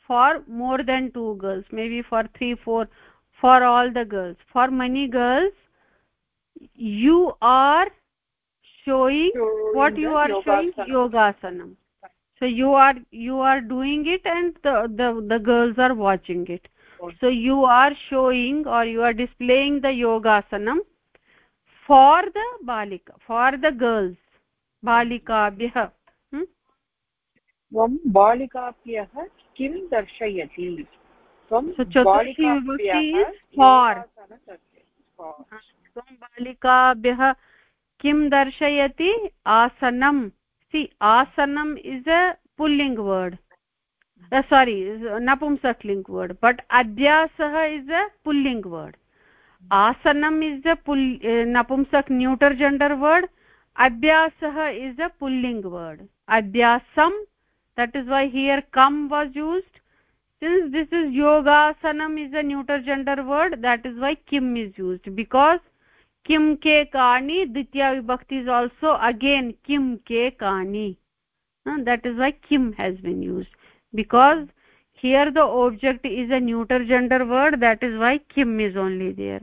for more than two girls maybe for three four for all the girls for many girls you are showing what you are showing yogasanam so you are you are doing it and the the, the girls are watching it so you are showing or you are displaying the yoga asanam for the balika for the girls balikabhyah hmm? त्वं बालिकाभ्यः किं दर्शयति त्वं त्वं बालिकाभ्यः किं दर्शयति? आसनं see आसनम् is a पुल्लिङ्ग् वर्ड् सारि नपुंसक्लिङ्ग् वर्ड् बट् अध्यासः इस् अ पुल्लिङ्ग् वर्ड् आसनम् इस् अ पुल् नपुंसक् न्यूटर् जेण्डर् वर्ड् अभ्यासः इस् अ पुल्लिङ्ग् वर्ड् अभ्यासं that is why here com was use since this is yogasanam is a neuter gender word that is why kim is used because kim ke kani ditya vibhakti is also again kim ke kani uh, that is why kim has been used because here the object is a neuter gender word that is why kim is only there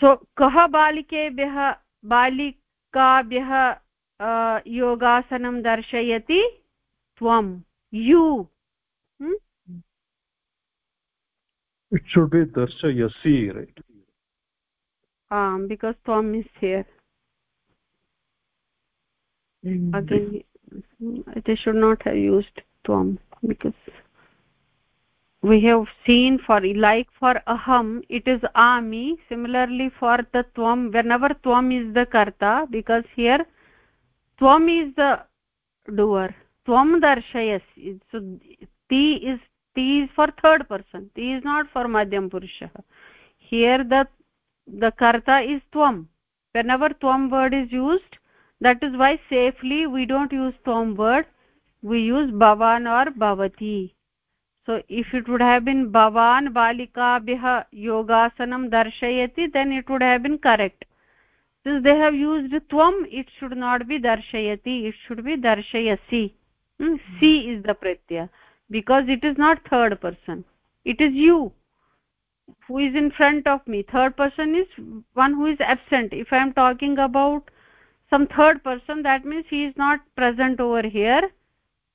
so kah balikebhyah balikabhyah योगासनं दर्शयति त्वं hmm? It should be darshayasi right um because tvam is here. Mm. again they should not have used tvam because we have seen for like for aham it is ami. Similarly for the tvam whenever tvam is the karta because here tvam is the doer. Tvam darshayasi so ti is ti is for third person ti is not for madhyam purushah here the the karta is tvam whenever tvam word is used that is why safely we don't use tvam word we use bhavan or bhavati so if it would have been bhavan balikabhyah yogasanam darshayati then it would have been correct since they have used tvam it should not be darshayati it should be darshayasi hmm? si is the pratyaya because it is not third person. It is you who is in front of me. Third person is one who is absent. If i am talking about some third person that means he is not present over here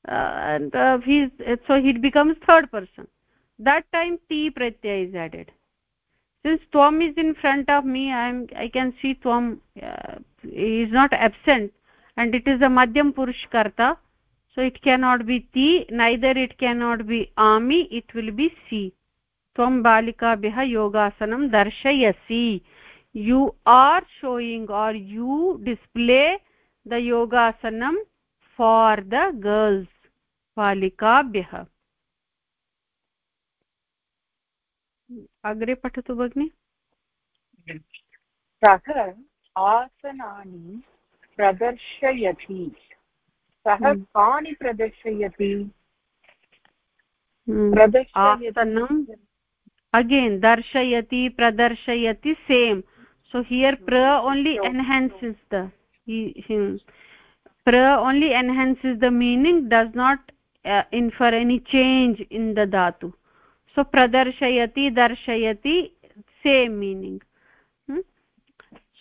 uh, and uh, he's so he becomes third person. That time ti pratyaya is added. Since tvam is in front of me i am i can see tvam uh, is not absent and it is a madhyam purush karta so it cannot be ti neither it cannot be ami it will be si tvam balikabhyah yogasanam darshayasi you are showing or you display the yogasanam for the girls बालिकाभ्यः अग्रे पठतु भगिनि सः आसनानि प्रदर्शयति सः हम्म। कानि प्रदर्शयति हम्म। आसनम् again दर्शयति प्रदर्शयति same so here pra only enhances the he, him pra only enhances the meaning does not uh, infer any change in the dhatu so pradarshayati darshayati same meaning hmm?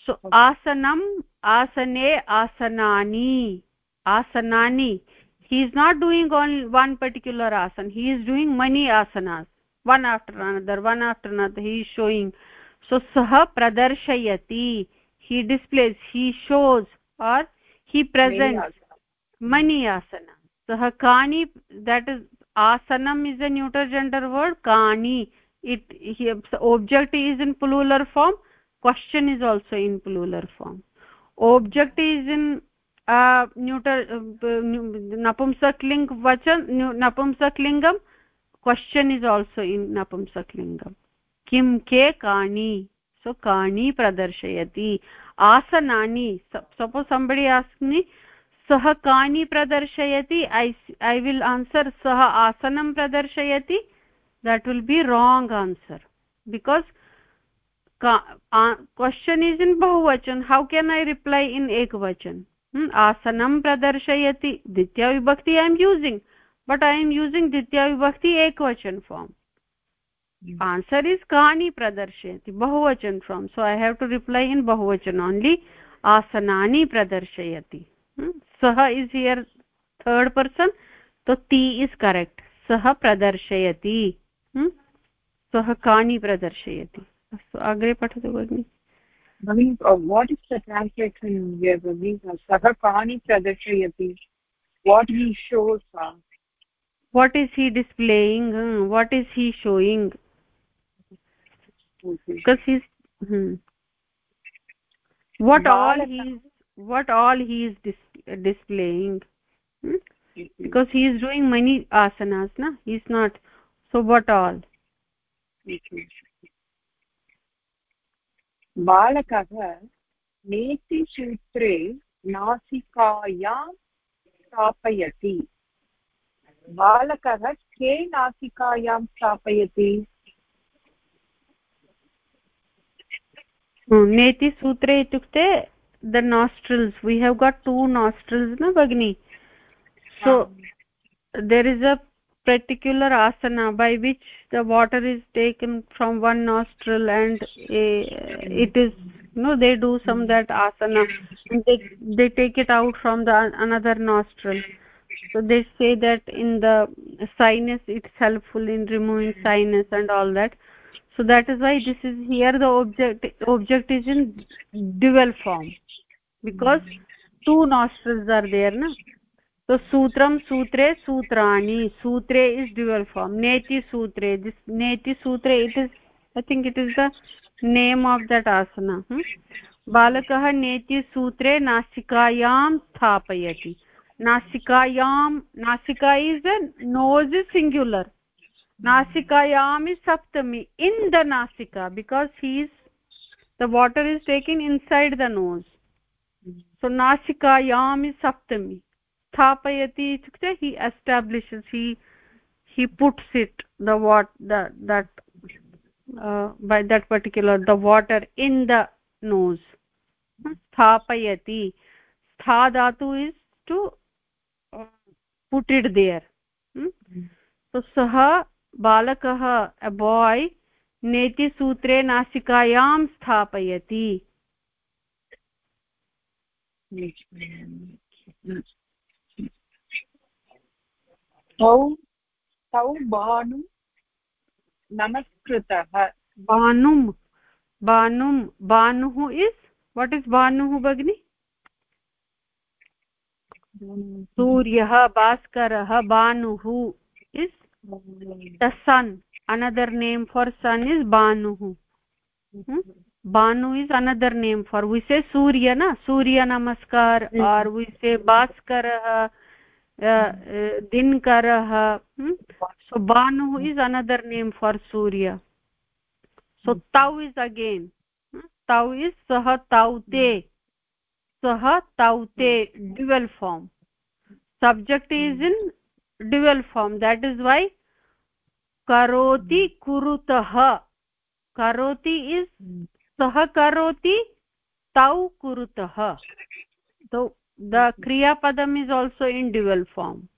so asanam asane asanani asanani. He is not doing on one particular asana he is doing many asanas. One after another one after another he is showing. So saha pradarshayati. He displays he shows or he presents many asana. Sah kani that is asanam is a neuter gender word kani it he, object is in plural form question is also in plural form. Object is in neutral नपुंसकलिङ्ग् वचन नपुंसकलिङ्गं question is also in नपुंसकलिङ्गं किं, के कानि सो कानि प्रदर्शयति. आसनानि suppose somebody आस्मि सः कानि प्रदर्शयति? ऐ विल् आन्सर् सः आसनं प्रदर्शयति? That will be wrong answer because question is in बहुवचन्. How can I reply in एकवचन्? आसनं प्रदर्शयति द्वितीयविभक्ति I am using but I am using द्वितीयविभक्ति एकवचन फार्म् आन्सर् इस् कानि प्रदर्शयति बहुवचन form so I have to reply in बहुवचन only आसनानि प्रदर्शयति सः इस् हियर् थर्ड् पर्सन् तो ति इज़ करेक्ट सः प्रदर्शयति सः कानि प्रदर्शयति अस्तु अग्रे पठतु भगिनि वाट् इस् द ट्रान्स्लेशन् सः कानि प्रदर्शयति what he shows what is he displaying what is he showing because he's hmm. what all he's what all he is dis displaying hmm? because he is doing many asanas na he is not so what all बालकः नेत्रशूत्रे नासिकायां स्थापयति। बालकः के नासिकायां स्थापयति? नेति सूत्रे इत्युक्ते the nostrils we have got to nostrils न भगिनि? So there is a particular asana by which the water is taken from one nostril and a, it is you know they do some that asana and they they take it out from the another nostril. So they say that in the sinus it's helpful in removing sinus and all that. So that is why this is here the object object is in dual form because two nostrils are there na तो सूत्रम सूत्रे सूत्राणि, सूत्रे is dual form नेति सूत्रे नेति सूत्रे it is I think it is the name of that आसन बालकः नेति सूत्रे नासिकायां स्थापयति। नासिकायां, नासिका is the nose is singular नासिकायाम् is सप्तमी इन द नासिका because he is the water is taking inside the nose so नासिकायाम् is सप्तमी। Sthapayati he he puts it the what the that uh, by that particular the water in the nose sthapayati stha dhatu is to uh, put it there hmm? so saha balakah a boy नेति सूत्रे नासिकायां स्थापयति तौ तौ भानु नमस्कृतः। भानुं भानुं भानुः इज़ वाट् इस् भानुः भगिनि? सूर्यः भास्करः भानुः hmm? Bhanu. Is another name for we say सूर्य न? सूर्य नमस्कार और वी से भास्कर दिनकरः सो बानुः इस् अनदर् नेम् फार् सूर्य सो तौ इस् अगेन् तौ इस् सः तौते सः तौते dual form subject is in dual form that is why करोति कुरुतः करोति इस् सः करोति तौ कुरुतः the kriya padam is also in dual form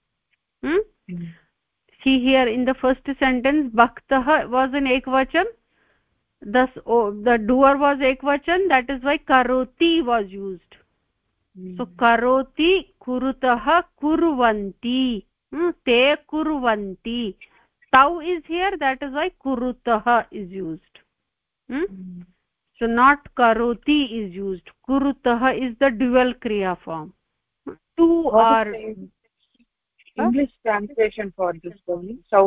hmm? mm. see here in the first sentence bhaktah was in ekvachan thus oh, the doer was ekvachan that is why karoti was used mm. so karoti kurutah kurvanti hmm? te kurvanti tau is here that is why kurutah is used hmm? mm. So not karoti is used kurutah is the dual kriya form two what are english translation for this one tau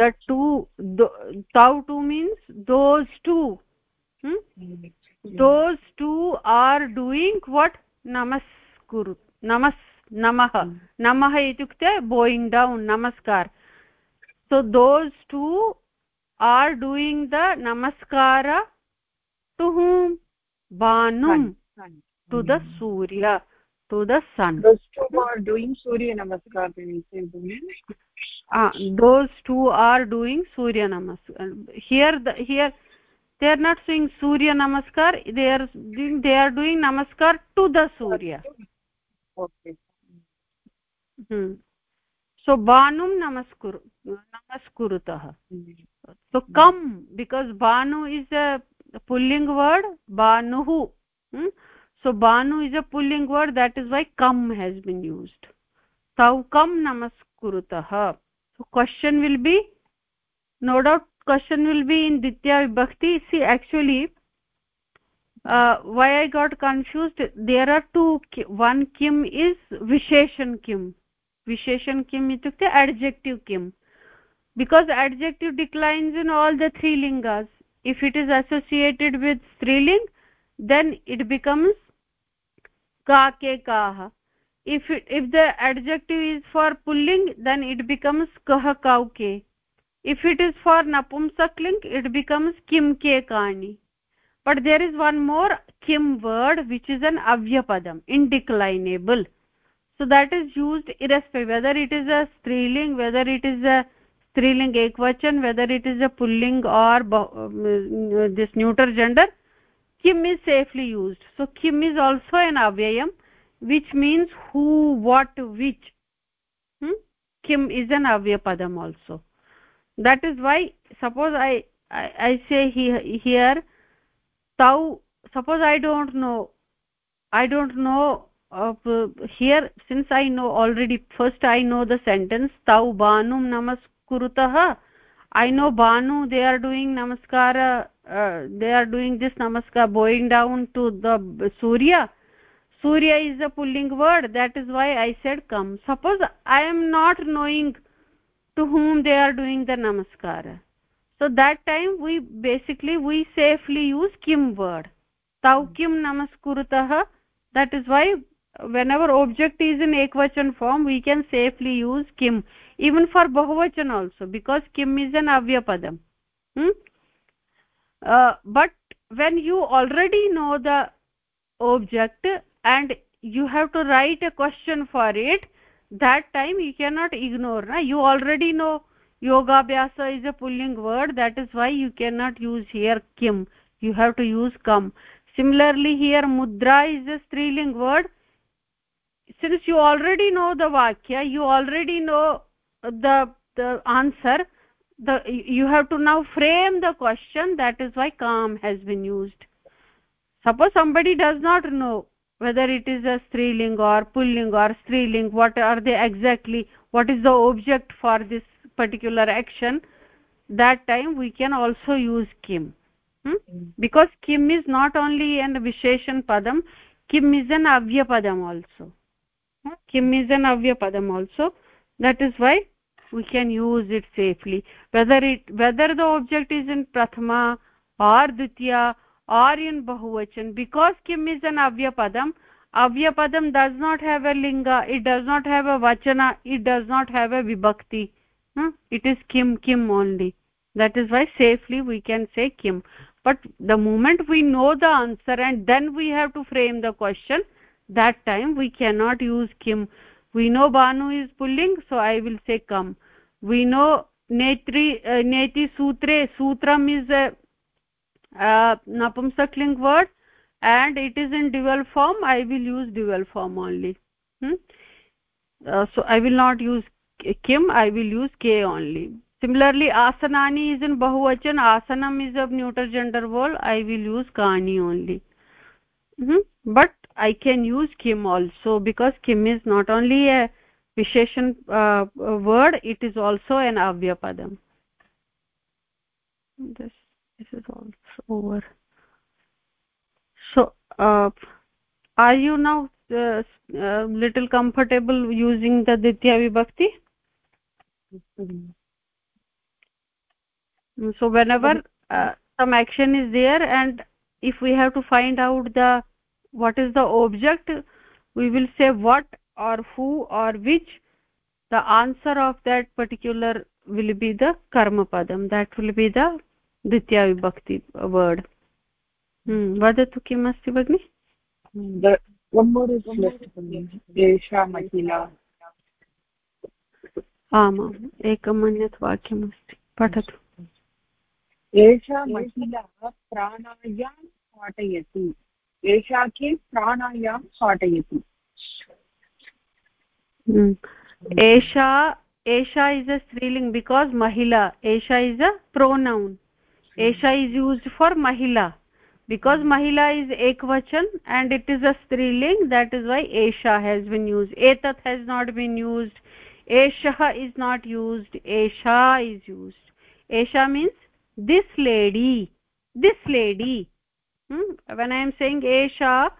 the two tau two means those two hmm? mm. those two are doing what namaskuru namas namah mm. namah itukte bowing down namaskar so those two are doing the namaskara to whom banum to the surya to the sun those two are doing surya namaskar ah those two are doing surya namaskar here the here they are not doing surya namaskar they are doing they are doing namaskar to the surya okay hmm so banum namaskuru namaskurutah so come because banu is a pulling word banuhu hmm? so banu is a pulling word that is why kam has been used tau kam namaskurutah so question will be no doubt question will be in ditya vibhakti see actually uh, why i got confused there are two one kim is visheshan kim visheshan kim itukte adjective kim because adjective declines in all the three lingas if it is associated with striling then it becomes ka ke kah if it, if the adjective is for pulling then it becomes kah kau ke if it is for napumsakling it becomes kim ke kani but there is one more kim word which is an avyapadam indeclinable. So that is used irrespective whether it is a striling whether it is a striling ekvachan whether it is a pulling or uh, this neuter gender kim is safely used. So kim is also an avyayam which means who what which. Hmm? kim is an avyapadam also. That is why suppose i i, I say he, here tau suppose i don't know i don't know uh, here since i know already first i know the sentence tau banum कुरुतः। I know भानु they are doing नमस्कार they are doing this नमस्कार bowing down to the सूर्य सूर्य is a pulling word that is why I said com suppose I am not knowing to whom they are doing the नमस्कार so that time we basically we safely use किं word तौ किं नमस्कुरुतः that is why when our object is in एक्वचन् form we can safely use किम् even for bahuvachan also because kim is an avyapadam hmm? uh, but when you already know the object and you have to write a question for it that time you cannot ignore na? you already know yoga abhyasa is a pulling word that is why you cannot use here kim you have to use kam similarly here mudra is a striling word since you already know the vakya you already know the the answer the you have to now frame the question that is why kam has been used. Suppose somebody does not know whether it is a striling or pulling or striling what are they exactly what is the object for this particular action that time we can also use kim. Hmm? because kim is not only an visheshan padam kim is an avya padam also. Kim is an avya padam also that is why we can use it safely. Whether it whether the object is in prathama or ditya or in bahuvachan because kim is an avyapadam avyapadam does not have a linga it does not have a vachana it does not have a vibhakti. Hmm? it is kim kim only. That is why safely we can say kim. But the moment we know the answer and then we have to frame the question that time we cannot use kim we know banu is pulling so i will say kam we know netri uh, neti sutre sutram is a uh, napumsakling word and it is in dual form i will use dual form only hmm? uh, so i will not use kim i will use k only similarly asanani is in bahuvachan asanam is of neuter gender word i will use kani only hmm? but i can use kim also because kim is not only a visheshan uh, word it is also an avyapadam this this is also over. So uh, are you now uh, uh, little comfortable using the ditya vibhakti? So whenever uh, some action is there and if we have to find out the what is the object we will say what or who or which the answer of that particular will be the karma padam that will be the ditya vibhakti word hmm vadatu kim asti bagni the one more is left esha mahila आमाम् एकम् अन्यत् वाक्यमस्ति पठतु एषा महिला प्राणायां पाठयति एषा किं प्राणायां पाठयति एषा एषा इस् अ स्त्रीलिङ्ग् बिकास् महिला एषा is a pronoun esha is used for mahila because mahila is ekvachan and it is a striling that is why esha has been used etat has not been used eshah is not used esha is used esha means this lady this lady hmm? when i am saying esha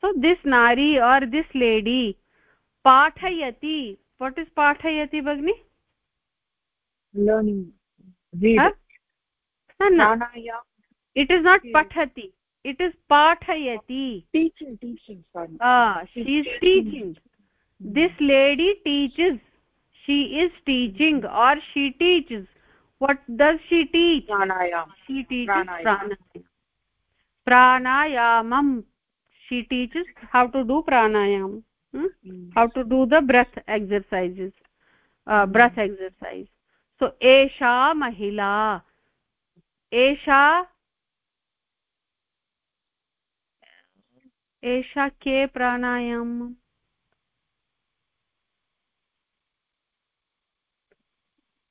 so this nari or this lady pathayati. What is pathayati bagni learning. Read. Huh? no it is not pathati. It is pathayati. Teaching teaching sorry. Ah she is teaching. this lady teaches. She is teaching or she teaches. What does she teach? Pranayam she teaches pranayam pranayamam she teaches how to do pranayam hmm? how to do the breath exercises uh, hmm. breath exercise so esha mahila esha एषा के प्राणायाम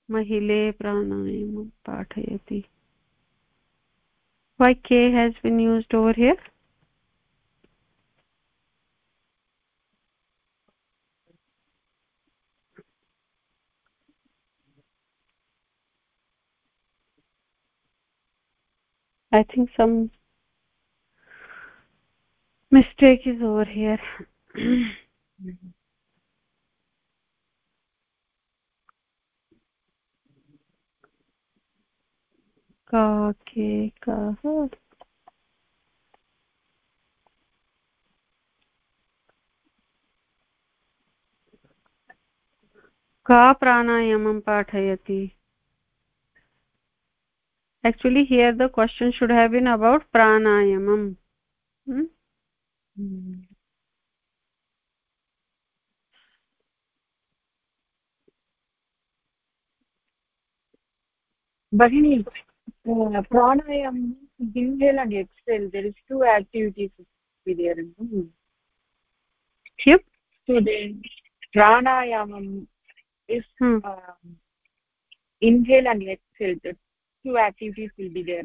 महिले प्राणायामं पाठयति why k has been used over here? I think some mistake is over here [CLEARS THROAT] mm-hmm. का कः प्राणायामं पाठयति actually here the question should have been about pranayamam hmm? Bahini, uh, pranayam, inhale and exhale, there is two activities be there. Yep. So then pranayamam is hmm. uh, inhale and exhale, the two activities will be there.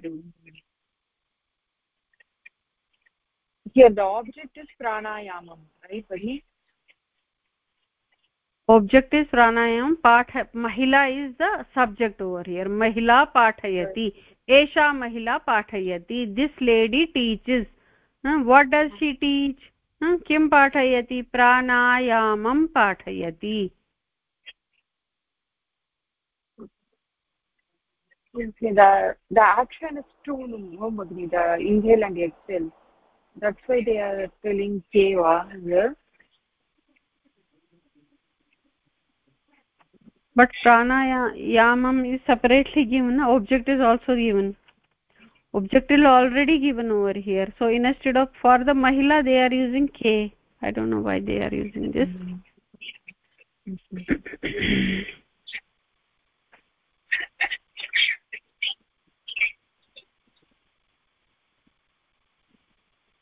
Here the object is pranayamam, right, Bahini? Object is pranayam path mahila is the subject over here mahila pathayati esha mahila pathayati this lady teaches uh, what does she teach uh, kim pathayati pranayamam pathayati the the action is two no the inhale and exhale that's why they are telling keva here but pranayamam is separately given object is also given. Object is already given over here. So instead of for the mahila they are using k. I don't know why they are using this.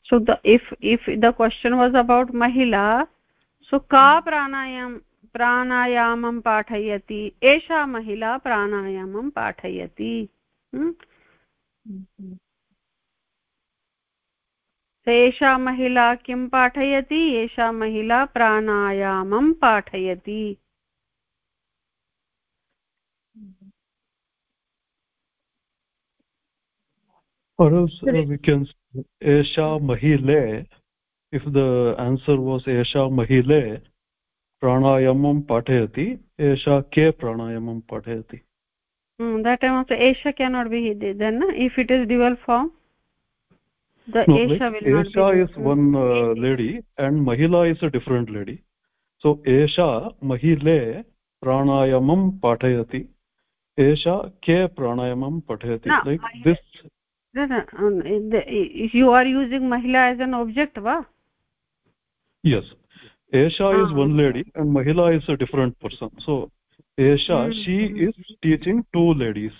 So the if if the question was about mahila so ka pranayam प्राणायामं पाठयति। एषा महिला प्राणायामं पाठयति। एषा महिला किं पाठयति? एषा महिला प्राणायामं पाठयति। Or else uh, we can esha mahile. If the answer was esha mahile प्राणायामं पाठयति एषा के प्राणायामं पाठयति? Mahila is a different lady so एषा महिले प्राणायामं पाठयति एषा के प्राणायामं पठयति. Like this you are using महिला एस् एन् ओब्जेक्ट् वा yes esha is one lady and mahila is a different person. So esha mm -hmm. she is teaching two ladies.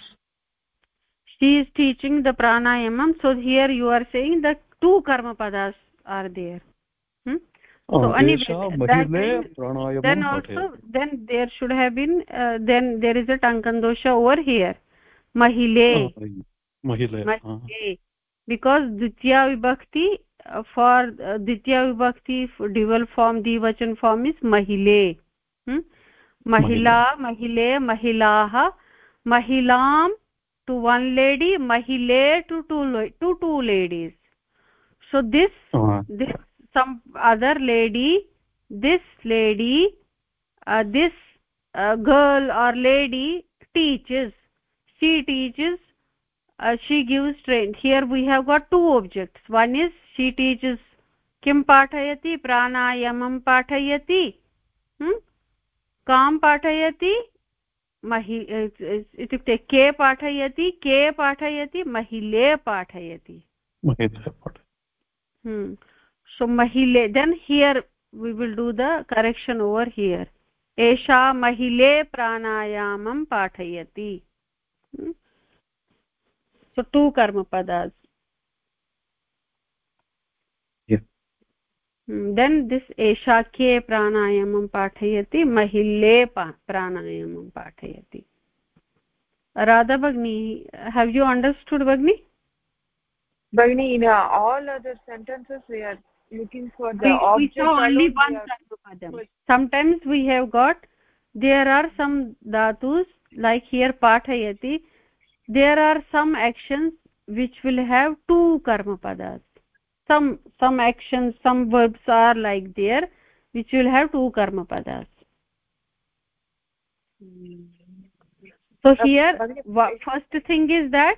She is teaching the pranayamam. So here you are saying that two karma padas are there. Hmm? so uh, anyway means, then also then there should have been uh, then there is a tankandosha over here. Mahile. Uh, mahile, mahile. because ditya vibhakti for uh, ditya vibhakti dual form dvachan form is mahile hmm? mahila mahile mahilah mahilam to one lady mahile to two to two ladies so this uh this some other lady this lady uh, this uh, girl or lady teaches she teaches uh, she gives train here we have got two objects one is see teachers किं पाठयति? प्राणायामं पाठयति? कां पाठयति? महि इत्युक्ते के पाठयति? के पाठयति? महिले पाठयति। सो महिले then here we will do the correction over here एषा महिले प्राणायामं पाठयति। सो टु कर्मपदास् hmm, then this esha ke pranayamam pathayati mahile pranayamam pathayati radha bagni have you understood bagni bagni in uh, all other sentences we are looking for the we, we saw only one padam sometimes we have got there are some dhatus like here pathayati there are some actions which will have two karma padas some some actions some verbs are like there which will have two karma padas so here first thing is that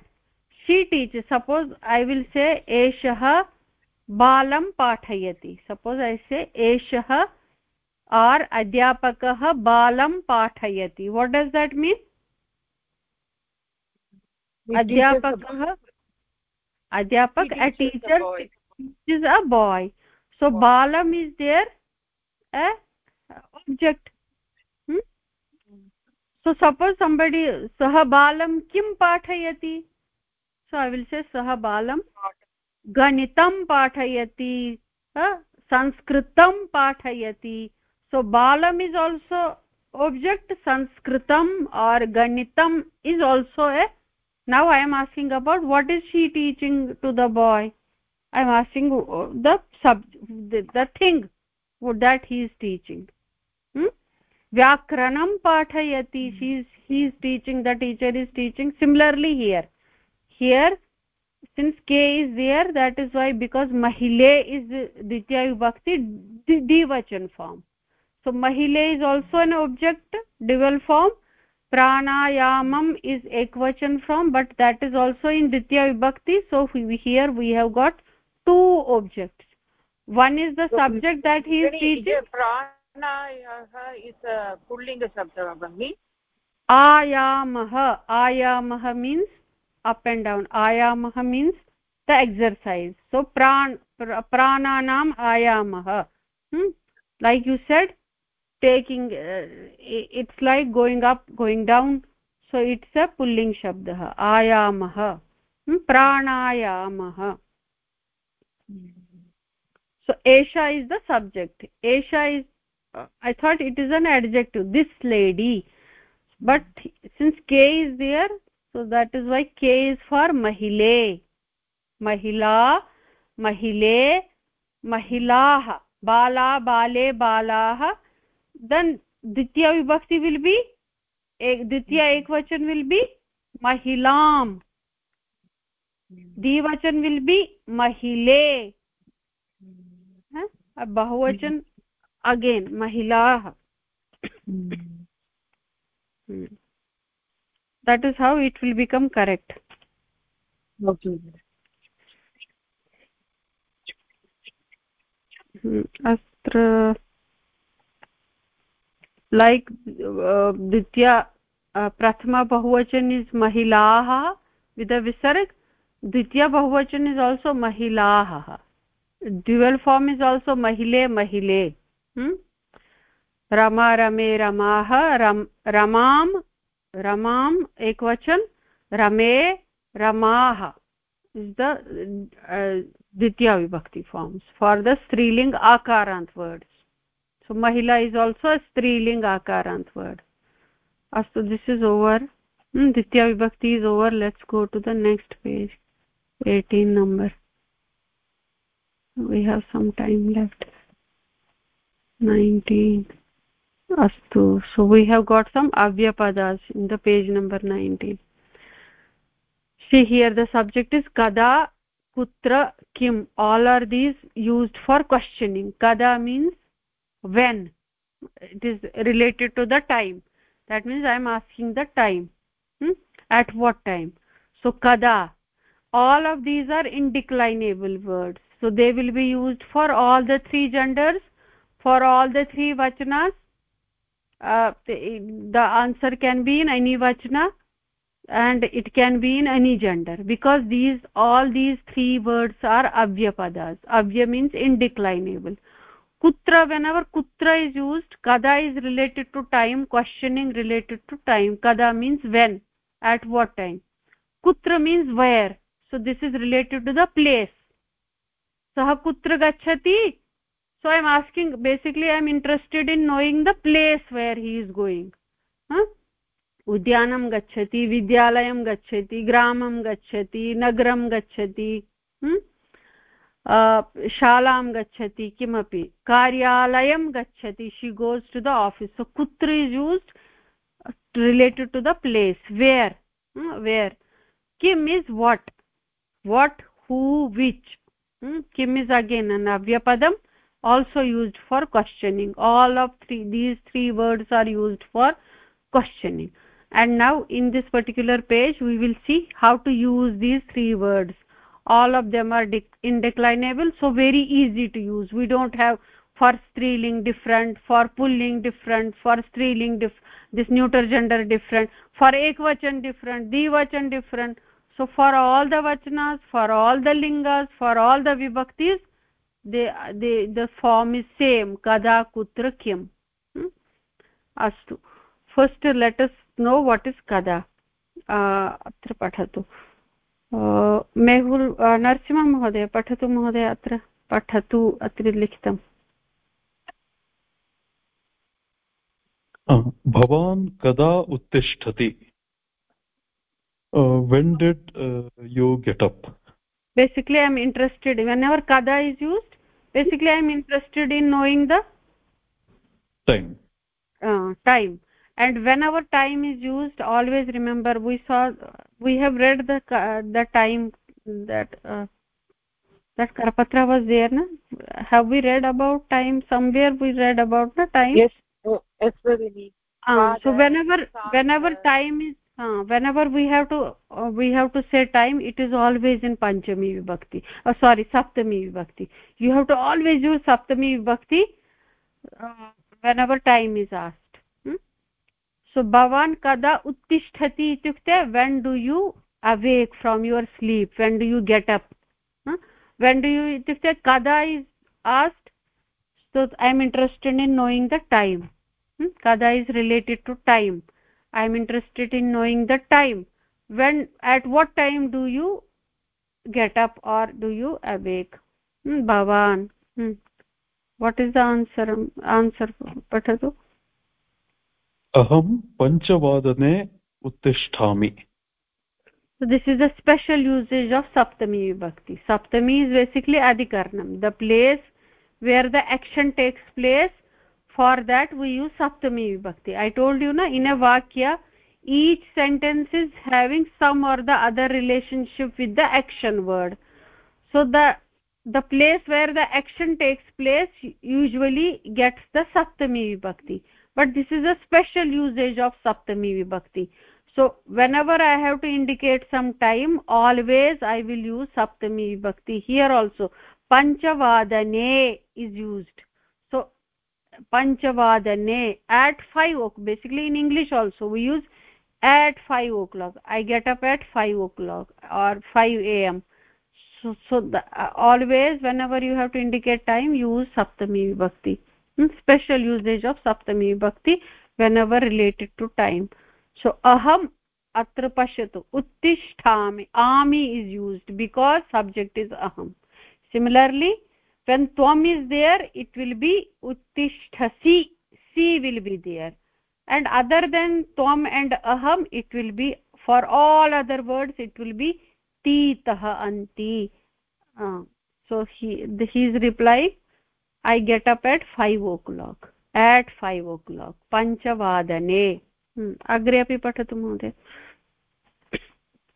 she teaches suppose i will say eshah balam pathayati suppose i say eshah or adhyapakah balam pathayati what does that mean adhyapakah adhyapak a teacher is a boy so wow. balam is there a object hmm? so suppose somebody sah balam kim pathayati so i will say sah balam ganitam pathayati sanskritam pathayati so balam is also object sanskritam or ganitam is also a now i am asking about what is she teaching to the boy i am asking the sub the, the thing that he is teaching. Hmm? vyakranam pathayati she is he is teaching the teacher is teaching. Similarly here. Here since k is there that is why because mahile is ditya vibhakti dvachan form. So mahile is also an object dual form. Pranayamam is ekvachan form but that is also in ditya vibhakti. So here we have got two objects one is the subject that he is teaching प्राणायः is पुल्लिङ्गशब्दः भगिनि आयामः आयामः means up and down ayamah means the exercise so pran prananam ayamah hmm? like you said taking uh, it's like going up going down so it's a pulling shabdah ayamah hmm? pranayamah so esha is the subject. Esha is uh, i thought it is an adjective this lady. But since k is there so that is why k is for mahile. Mahila mahile mahilah bala bale balah then ditya vibhakti will be ek ditya hmm. ekvachan will be mahilam द्विवचन will be महिले। बहुवचन again महिलाः। That is how it will become correct अत्र like द्वितीया प्रथम बहुवचन is महिलाः with विसर्ग् द्वितीय बहुवचन इज़ आल्सो महिलाः ड्यूअल फॉर्म इज़ आल्सो महिले महिले रमा रमे रमाः रम रमाम रमाम एकवचन रमे रमाः इज़ द द्वितीय विभक्ति फॉर्म्स फॉर द स्त्रीलिंग आकारांत वर्ड सो महिला इज़ आल्सो स्त्रीलिंग आकारांत वर्ड अस्तु दिस इज़ ओवर द्वितीय विभक्ति is over let's go to the next page 18 number. We have some time left. 19 astu. So we have got some avyapadas in the page number 19 see here the subject is kada kutra kim. All are these used for questioning. Kada means when. It is related to the time. That means i am asking the time. Hmm? at what time? So kada all of these are indeclinable words. So they will be used for all the three genders for all the three vachanas. Uh, the answer can be in any vachana and it can be in any gender because these all these three words are avyapadas. Avya means indeclinable. Kutra whenever kutra is used kada is related to time questioning related to time. Kada means when at what time. Kutra means where this is related to the place sah kutra gachati so i am asking basically i am interested in knowing the place where he is going huh? उद्यानं गच्छति विद्यालयं गच्छति ग्रामं गच्छति नगरं गच्छति शालां गच्छति किमपि कार्यालयं गच्छति she goes to the office so कुत्र is used related to the place where where किम् what who which. Hmm? kim is again an avyapadam, also used for questioning. All of three these three words are used for questioning. And now in this particular page we will see how to use these three words. All of them are de indeclinable so very easy to use. We don't have for striling different for pulling different for striling dif this neuter gender different for ekvachan different dvachan different. So for all the vachanas for all the lingas for all the vibhaktis they they the form is same kada kutra kim hmm? astu first let us know what is kada अत्र पठतु मेहुल् नरसिंह महोदय पठतु महोदय अत्र पठतु अत्र लिखितम् भवान् कदा उत्तिष्ठति Uh, when did uh, you get up? Basically i am interested whenever kada is used basically i am interested in knowing the time. Uh, time. And whenever time is used always remember we saw we have read the uh, the time that uh, that karpatra was there na? Have we read about time? Somewhere we read about the time? Yes yes uh, so whenever whenever time is uh, whenever we have to uh, we have to say time it is always in panchami vibhakti oh sorry saptami vibhakti you have to always use saptami vibhakti uh, whenever time is asked hmm? so bhavan kada uttisthati itukte when do you awake from your sleep when do you get up huh? when do you itukte kada is asked so i am interested in knowing the time hmm? kada is related to time i am interested in knowing the time when at what time do you get up or do you awake hmm, bhavan hmm. what is the answer answer patatu aham panchavadane uttisthami so this is a special usage of saptami vibhakti saptami is basically adikarnam the place where the action takes place for that we use saptami vibhakti. I told you na in a vakya each sentence is having some or the other relationship with the action word. So the the place where the action takes place usually gets the saptami vibhakti. But this is a special usage of saptami vibhakti. So whenever i have to indicate some time always i will use saptami vibhakti here also. Panchavadane is used panchavadane at 5 o'clock. Basically in english also we use at 5 o'clock. I get up at 5 o'clock or 5 am so so the, uh, always whenever you have to indicate time use saptami vibhakti. Hmm? special usage of saptami vibhakti whenever related to time. So aham atra pashyatu uttisthami ami is used because subject is aham. Similarly when tvam is there it will be uttisthasi si will be there and other than tvam and aham it will be for all other words it will be titah anti uh, so he his reply i get up at 5 o'clock at 5 o'clock panchavadane अग्रे अपि पठतु महोदय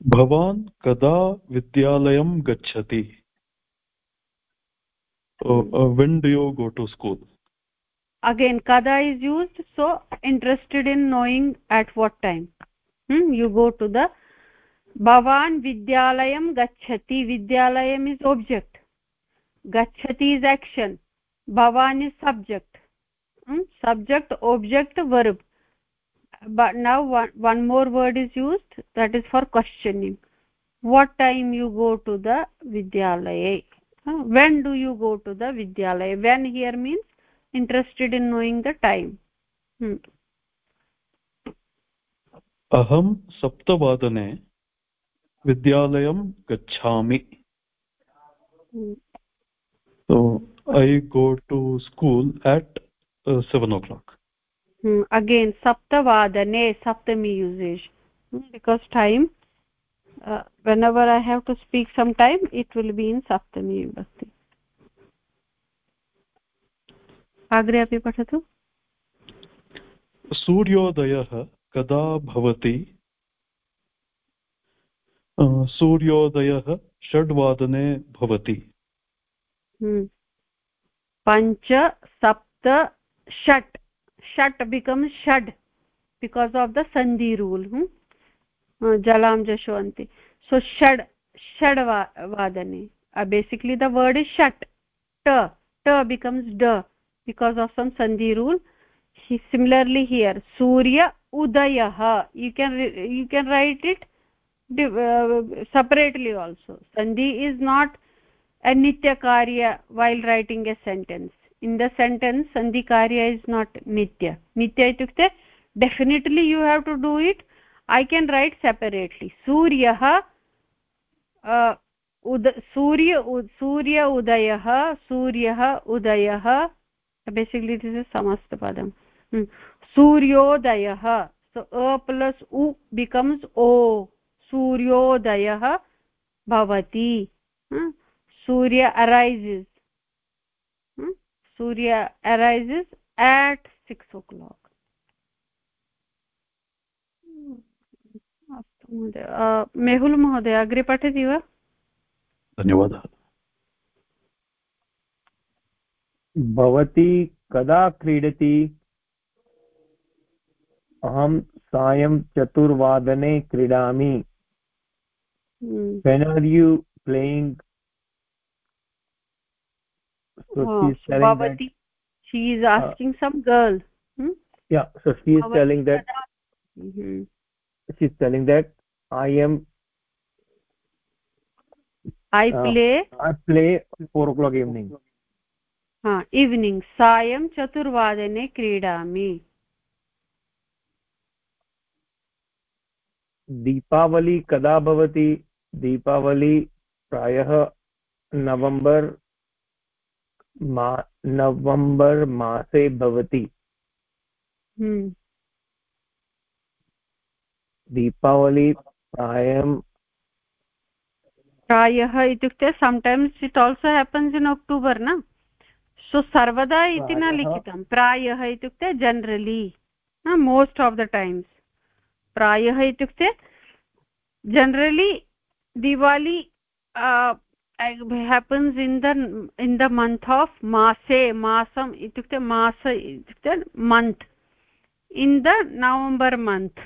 भवान् कदा विद्यालयं गच्छति uh, when do you go to school? Again kada is used so interested in knowing at what time. Hmm? you go to the bhavan vidyalayam gachati vidyalayam is object. Gachati is action. Bhavan is subject. Hmm? subject object verb. But now one, one more word is used that is for questioning. What time you go to the vidyalaya when do you go to the vidyalaya when here means interested in knowing the time hmm. अहं सप्तवादने विद्यालयं गच्छामि so i go to school at uh, 7 o'clock hmm. again saptavadane saptami usage hmm. because time uh, whenever i have to speak some time it will be in saptami vibhakti अग्रे अपि पठतु सूर्योदयः कदा भवति सूर्योदयः षड्वादने भवति हम्म। पञ्च सप्त षट् षट् बिकम् षड् बिकास् आफ् द सन्धि रूल् जलां जशुवन्ति सो षड् षड् वादने. बेसिकलि द वर्ड् इस् षट्. ट ट बिकम्स् ड बिकास् आफ् सम् सन्धि रूल् सिमिलर्लि हियर् सूर्य उदयः you can you can write it separately also सन्धि is not a नित्यकार्य while writing a sentence in the sentence सन्धिकार्य is not नित्य नित्य इत्युक्ते definitely you have to do it i can write separately suryah uh, उद सूर्य सूर्य उदयः सूर्यः उदयः basically this is padam hmm. suryodayah so a plus u becomes o suryodayah bhavati hmm. surya arises hmm. surya arises at 6 o'clock Mehul महोदय अग्रे पठति वा? धन्यवादः। भवती कदा क्रीडति? अहं सायं चतुर्वादने क्रीडामि। When are you playing she is asking uh, some girl hmm? yeah so she is telling that. She's telling that i am i play uh, i play 4 o'clock evening. हा इव्निङ्ग् सायं चतुर्वादने क्रीडामि। दीपावली कदा भवति? दीपावली प्रायः नवम्बर् मा नवम्बर् मासे भवति। हम्म। दीपावली प्रायं प्रायः इत्युक्ते sometimes it also happens in October न? सो सर्वदा इति न लिखितं। प्रायः इत्युक्ते generally most of the times प्रायः इत्युक्ते generally Diwali happens in the in the month of मासे मासम् इत्युक्ते मास इत्युक्ते month in the November month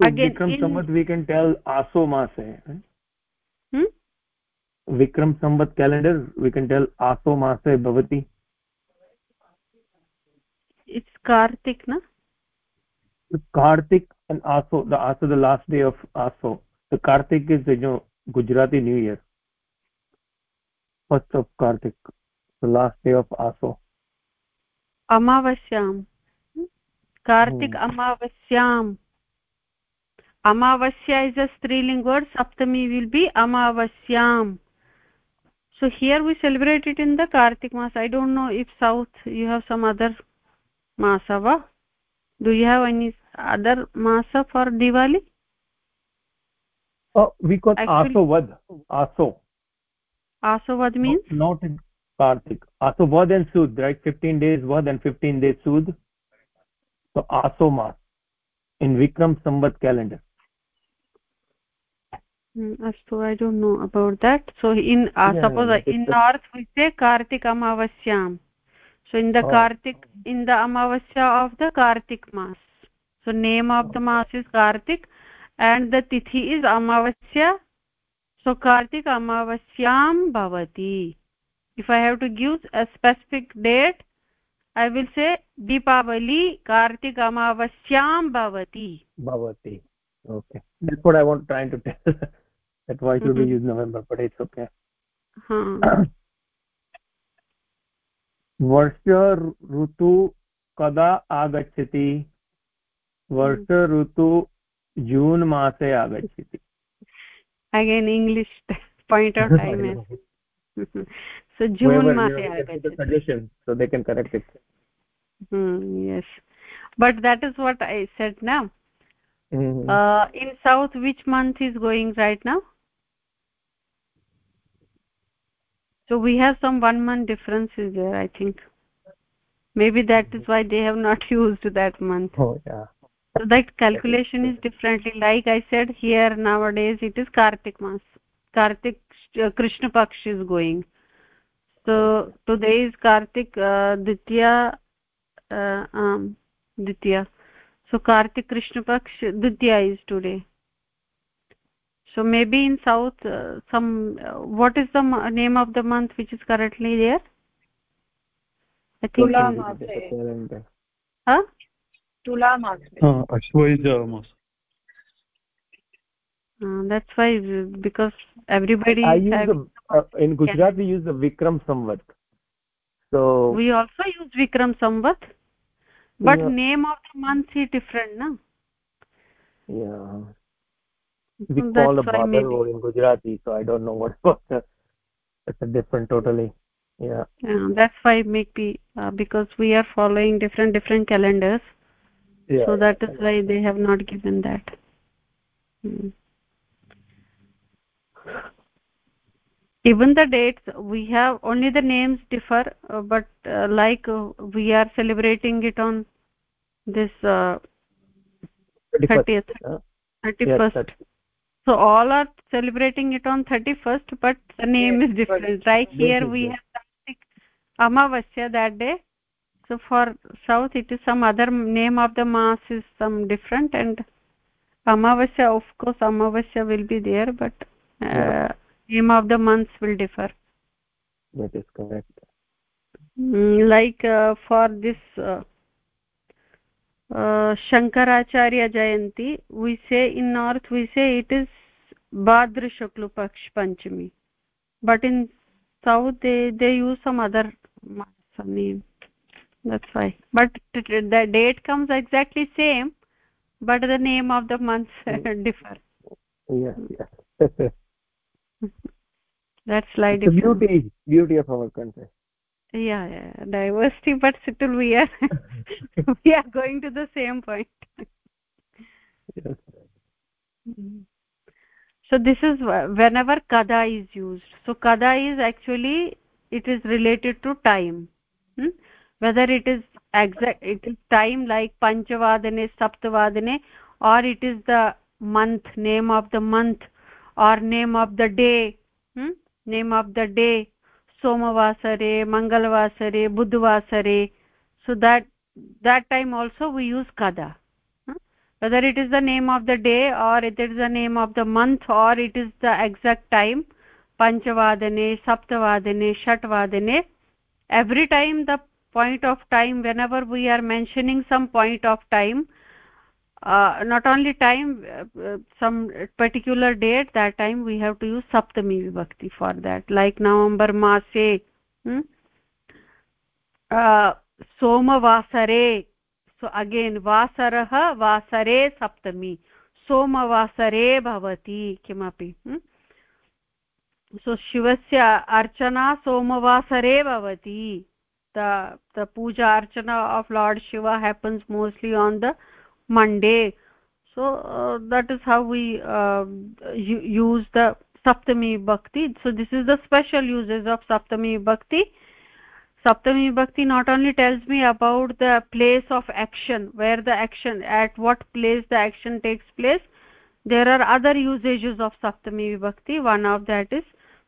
again we can tell aso mase hmm? Vikram Samvat calendar we can tell Aso मासे भवति। It's Kartik ना Kartik and Aso the Aso the last day of Aso. The Kartik is the Gujarati new year first of Kartik the last day of Aso. अमावस्यां Kartik hmm. अमावस्यां amavasya is a striling word. Saptami will be amavasyam. So here we celebrate it in the kartik mas i don't know if south you have some other masava do you have any other masa for diwali? Oh we call Actually, aso. Vad means? No, not in kartik. Aso vad and sud right? 15 days vad and 15 days sud. So aso mas in vikram samvat calendar. अस्तु I don't know about that so in suppose in north we say kartik amavasyam so in the oh. kartik in the amavasya of the kartik mas so name of the mas is kartik and the tithi is amavasya so kartik amavasyam bhavati if i have to give a specific date i will say deepavali kartik amavasyam bhavati bhavati okay that's what i want trying to tell [LAUGHS] that why should mm -hmm. we mm-hmm. use november but it's okay huh. वर्ष ऋतु कदा आगच्छति वर्ष ऋतु June मासे आगच्छति again English point of time so june suggestion so they can correct it hmm, yes but that is what i said now mm -hmm. uh, in south which month is going right now so we have some one month differences there i think. Maybe that is why they have not [LAUGHS] used that month. Oh yeah. So that calculation is differently. Like i said here nowadays it is kartik mas kartik uh, krishna paksh is going. So today is kartik uh, ditya uh, um ditya. So kartik krishna paksh ditya is today so maybe in south uh, some uh, what is the name of the month which is currently there? I think tula mase huh? Tula mase uh, ashvaja mas uh, that's why because everybody I use the, uh, in gujarat we use the vikram samvat. So we also use vikram samvat but yeah. name of the month is different no yeah we so call a Bhagar in Gujarati, so I don't know what [LAUGHS] it's a different totally. Yeah. Yeah, that's why maybe uh, because we are following different different calendars. Yeah, so that is why they have not given that. Hmm. Even the dates, we have only the names differ, uh, but uh, like uh, we are celebrating it on this uh, 30th, 31st. Yes, so all are celebrating it on 31st but the name yes, is different. Right here we have amavasya that day. So for south it is some other name of the mass is some different and amavasya of course amavasya will be there but uh, yeah. name of the months will differ. That is correct. Mm, like uh, for this uh, uh, shankaracharya jayanti we say in north we say it is bhadra shukla paksh panchami but in south they they use some other some name. That's why. But the date comes exactly same but the name of the months [LAUGHS] hmm. differ. Yes yes. [LAUGHS] That's slight beauty beauty of our country yeah yeah diversity but still we are [LAUGHS] we are going to the same point. Yes. so this is whenever kada is used. So kada is actually it is related to time. Hmm? whether it is exact it is time like panchavadane saptavadane or it is the month name of the month or name of the day. Hmm? name of the day सोमवासरे मङ्गलवासरे बुधवासरे. So that that time also we use कदा whether it is the name of the day or it is the name of the month or it is the exact time पञ्चवादने सप्तवादने षट् वादने every time the point of time whenever we are mentioning some point of time uh, not only time uh, some particular date that time we have to use saptami vibhakti for that like november mase hmm? uh, somavasare so again vasarah vasare saptami सोमवासरे भवति किमपि सो शिवस्य अर्चना सोमवासरे भवति the the puja archana of lord shiva happens mostly on the monday. So uh, that is how we uh, use the saptami bhakti. So this is the special uses of saptami bhakti. Saptami bhakti not only tells me about the place of action where the action at what place the action takes place. There are other usages of saptami bhakti. One of that is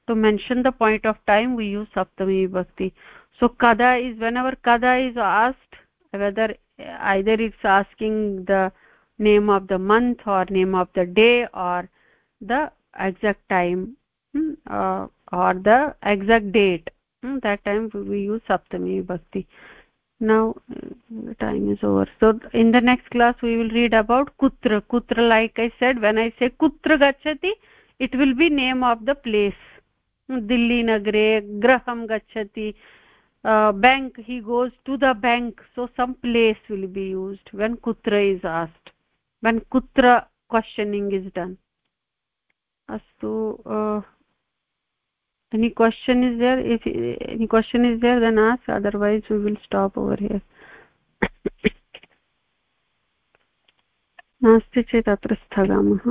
to mention the point of time we use saptami bhakti. So kada is whenever kada is asked whether either it's asking the name of the month or name of the day or the exact time hmm, uh, or the exact date hmm, that time we use saptami bhakti now time is over so in the next class we will read about kutra kutra like i said when i say kutra gachati it will be name of the place nagre graham gachati uh, bank he goes to the bank so some place will be used when kutra is asked when kutra questioning is done astu uh, any question is there if any question is there then ask otherwise we will stop over here नास्ति चेत् अत्र स्थगामः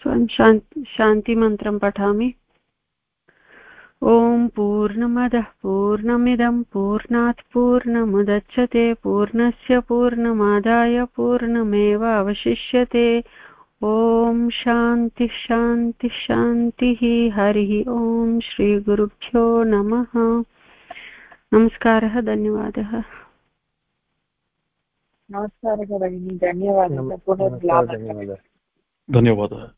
स्वयं शान्ति शान्तिमन्त्रं पठामि ॐ पूर्णमदः पूर्णमिदं पूर्णात् पूर्णमुदच्छते पूर्णस्य पूर्णमादाय पूर्णमेव अवशिष्यते। ॐ शान्तिः शान्तिः शान्तिः हरिः ॐ श्रीगुरुभ्यो नमः। नमस्कारः धन्यवादः। नमस्कारः भगिनी धन्यवादः। धन्यवादः।